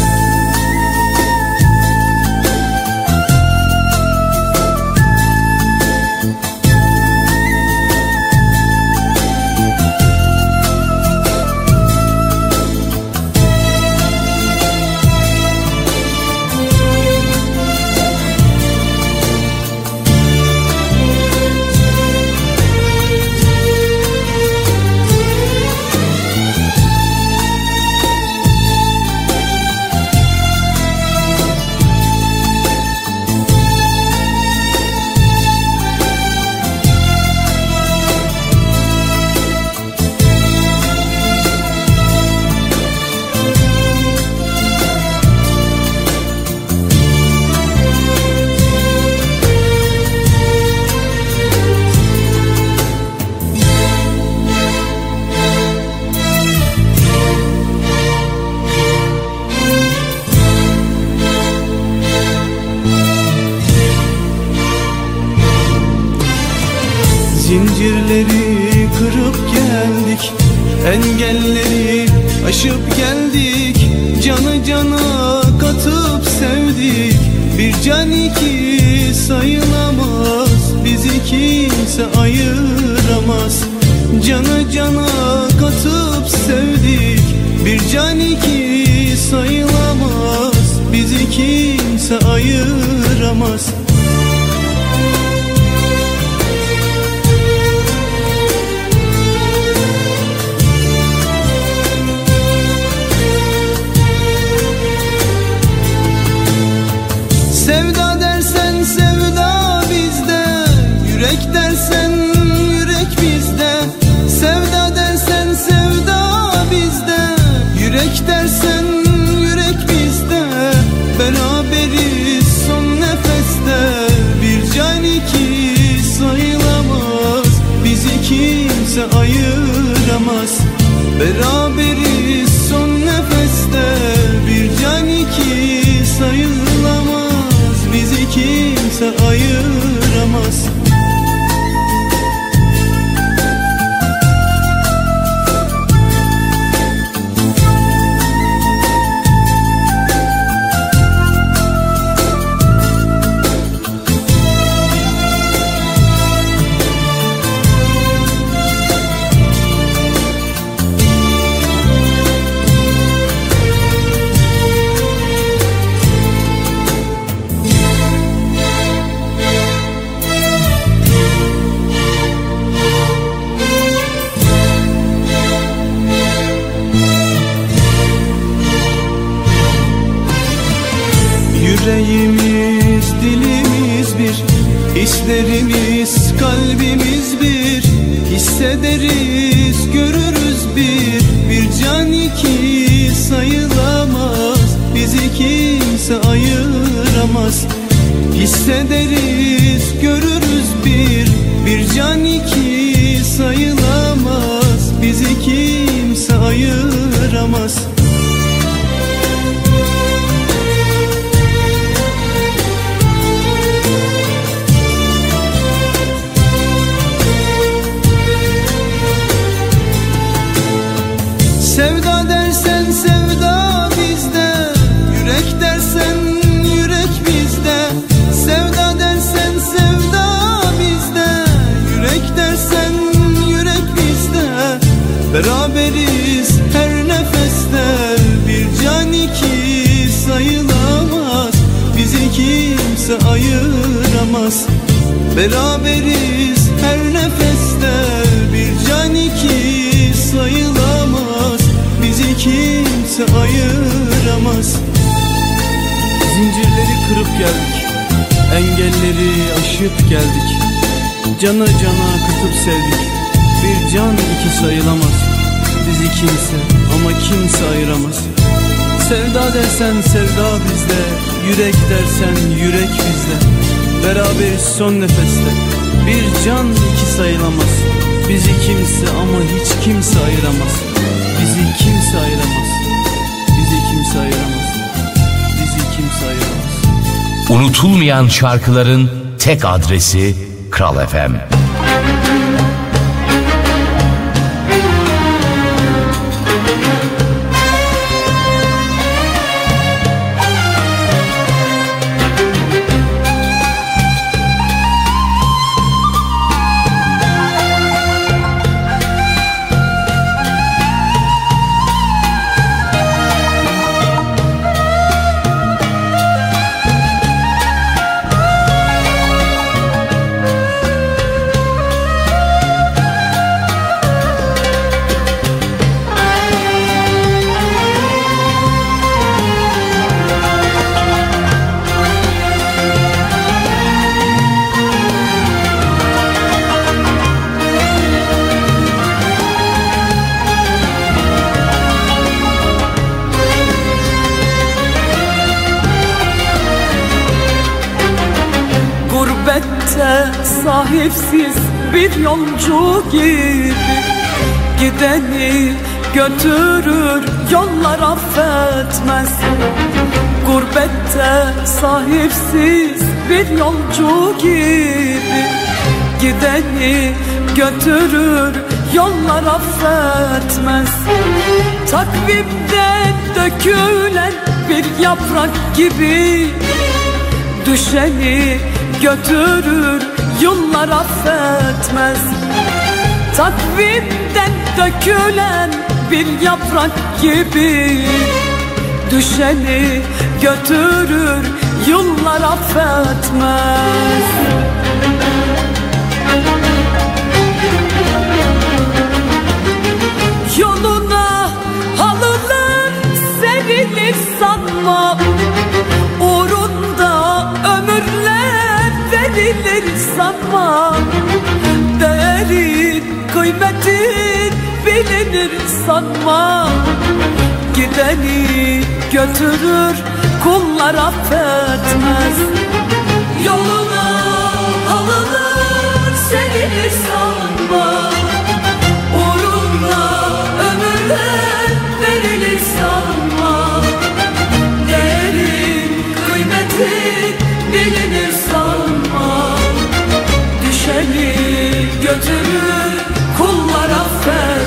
Speaker 13: şarkıların tek adresi Kral FM.
Speaker 20: Götürür yollar affetmez. Gurbette sahipsiz bir yolcu gibi Gideni götürür yollar affetmez. Takvimden dökülen bir yaprak gibi Düşeni götürür yıllar affetmez. Takvimden dökülen bir yaprak gibi Düşeni götürür yıllar affetmez. Yoluna halılar serilir sanma. Uğrunda ömürler verilir sanma. Değerin kıymetin bilinir sanma. Gideni götürür kullar affetmez. Yoluna halılar serilir sanma. Uğrunda ömürler verilir sanma. Değerin kıymetin bilinir sanma. Düşeni götürür kullar affetmez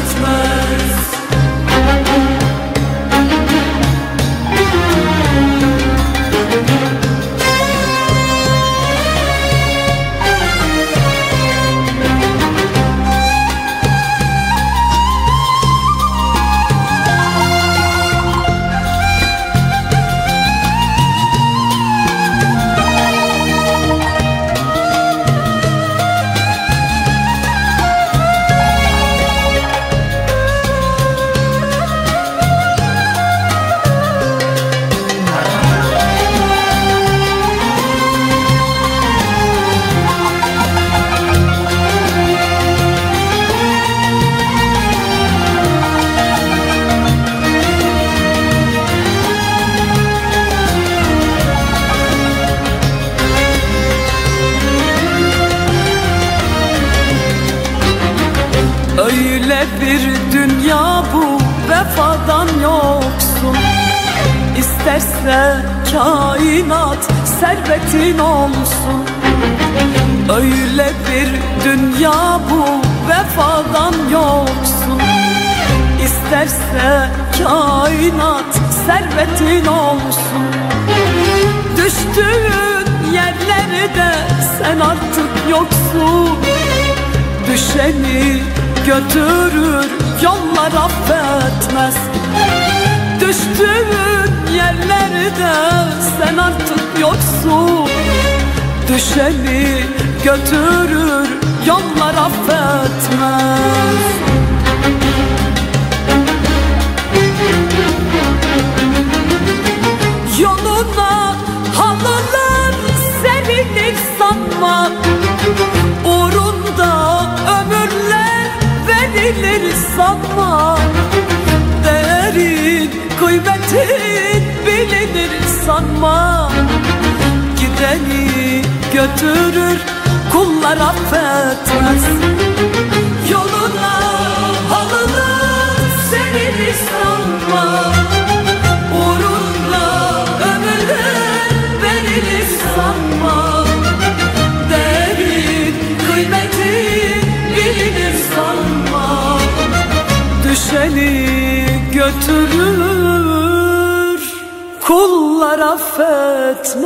Speaker 20: İsterse kainat servetin olsun. Öyle bir dünya bu vefadan yoksun. İsterse kainat servetin olsun. Düştüğün yerlerde sen artık yoksun. Düşeni götürür yollar affetmez Düştüğün yerlerde sen artık yoksun. Düşeni götürür yollar affetmez. Yoluna halılar serilir sanma Uğrunda ömürler verilir sanma Değerin kıymetin bilinir sanma. Gideni götürür kullar affetmez. Yoluna halılar serilir sanma. Uğrunda ömürler verilir sanma. Değerin kıymetin bilinir sanma. Düşeni götürür kullar affetmez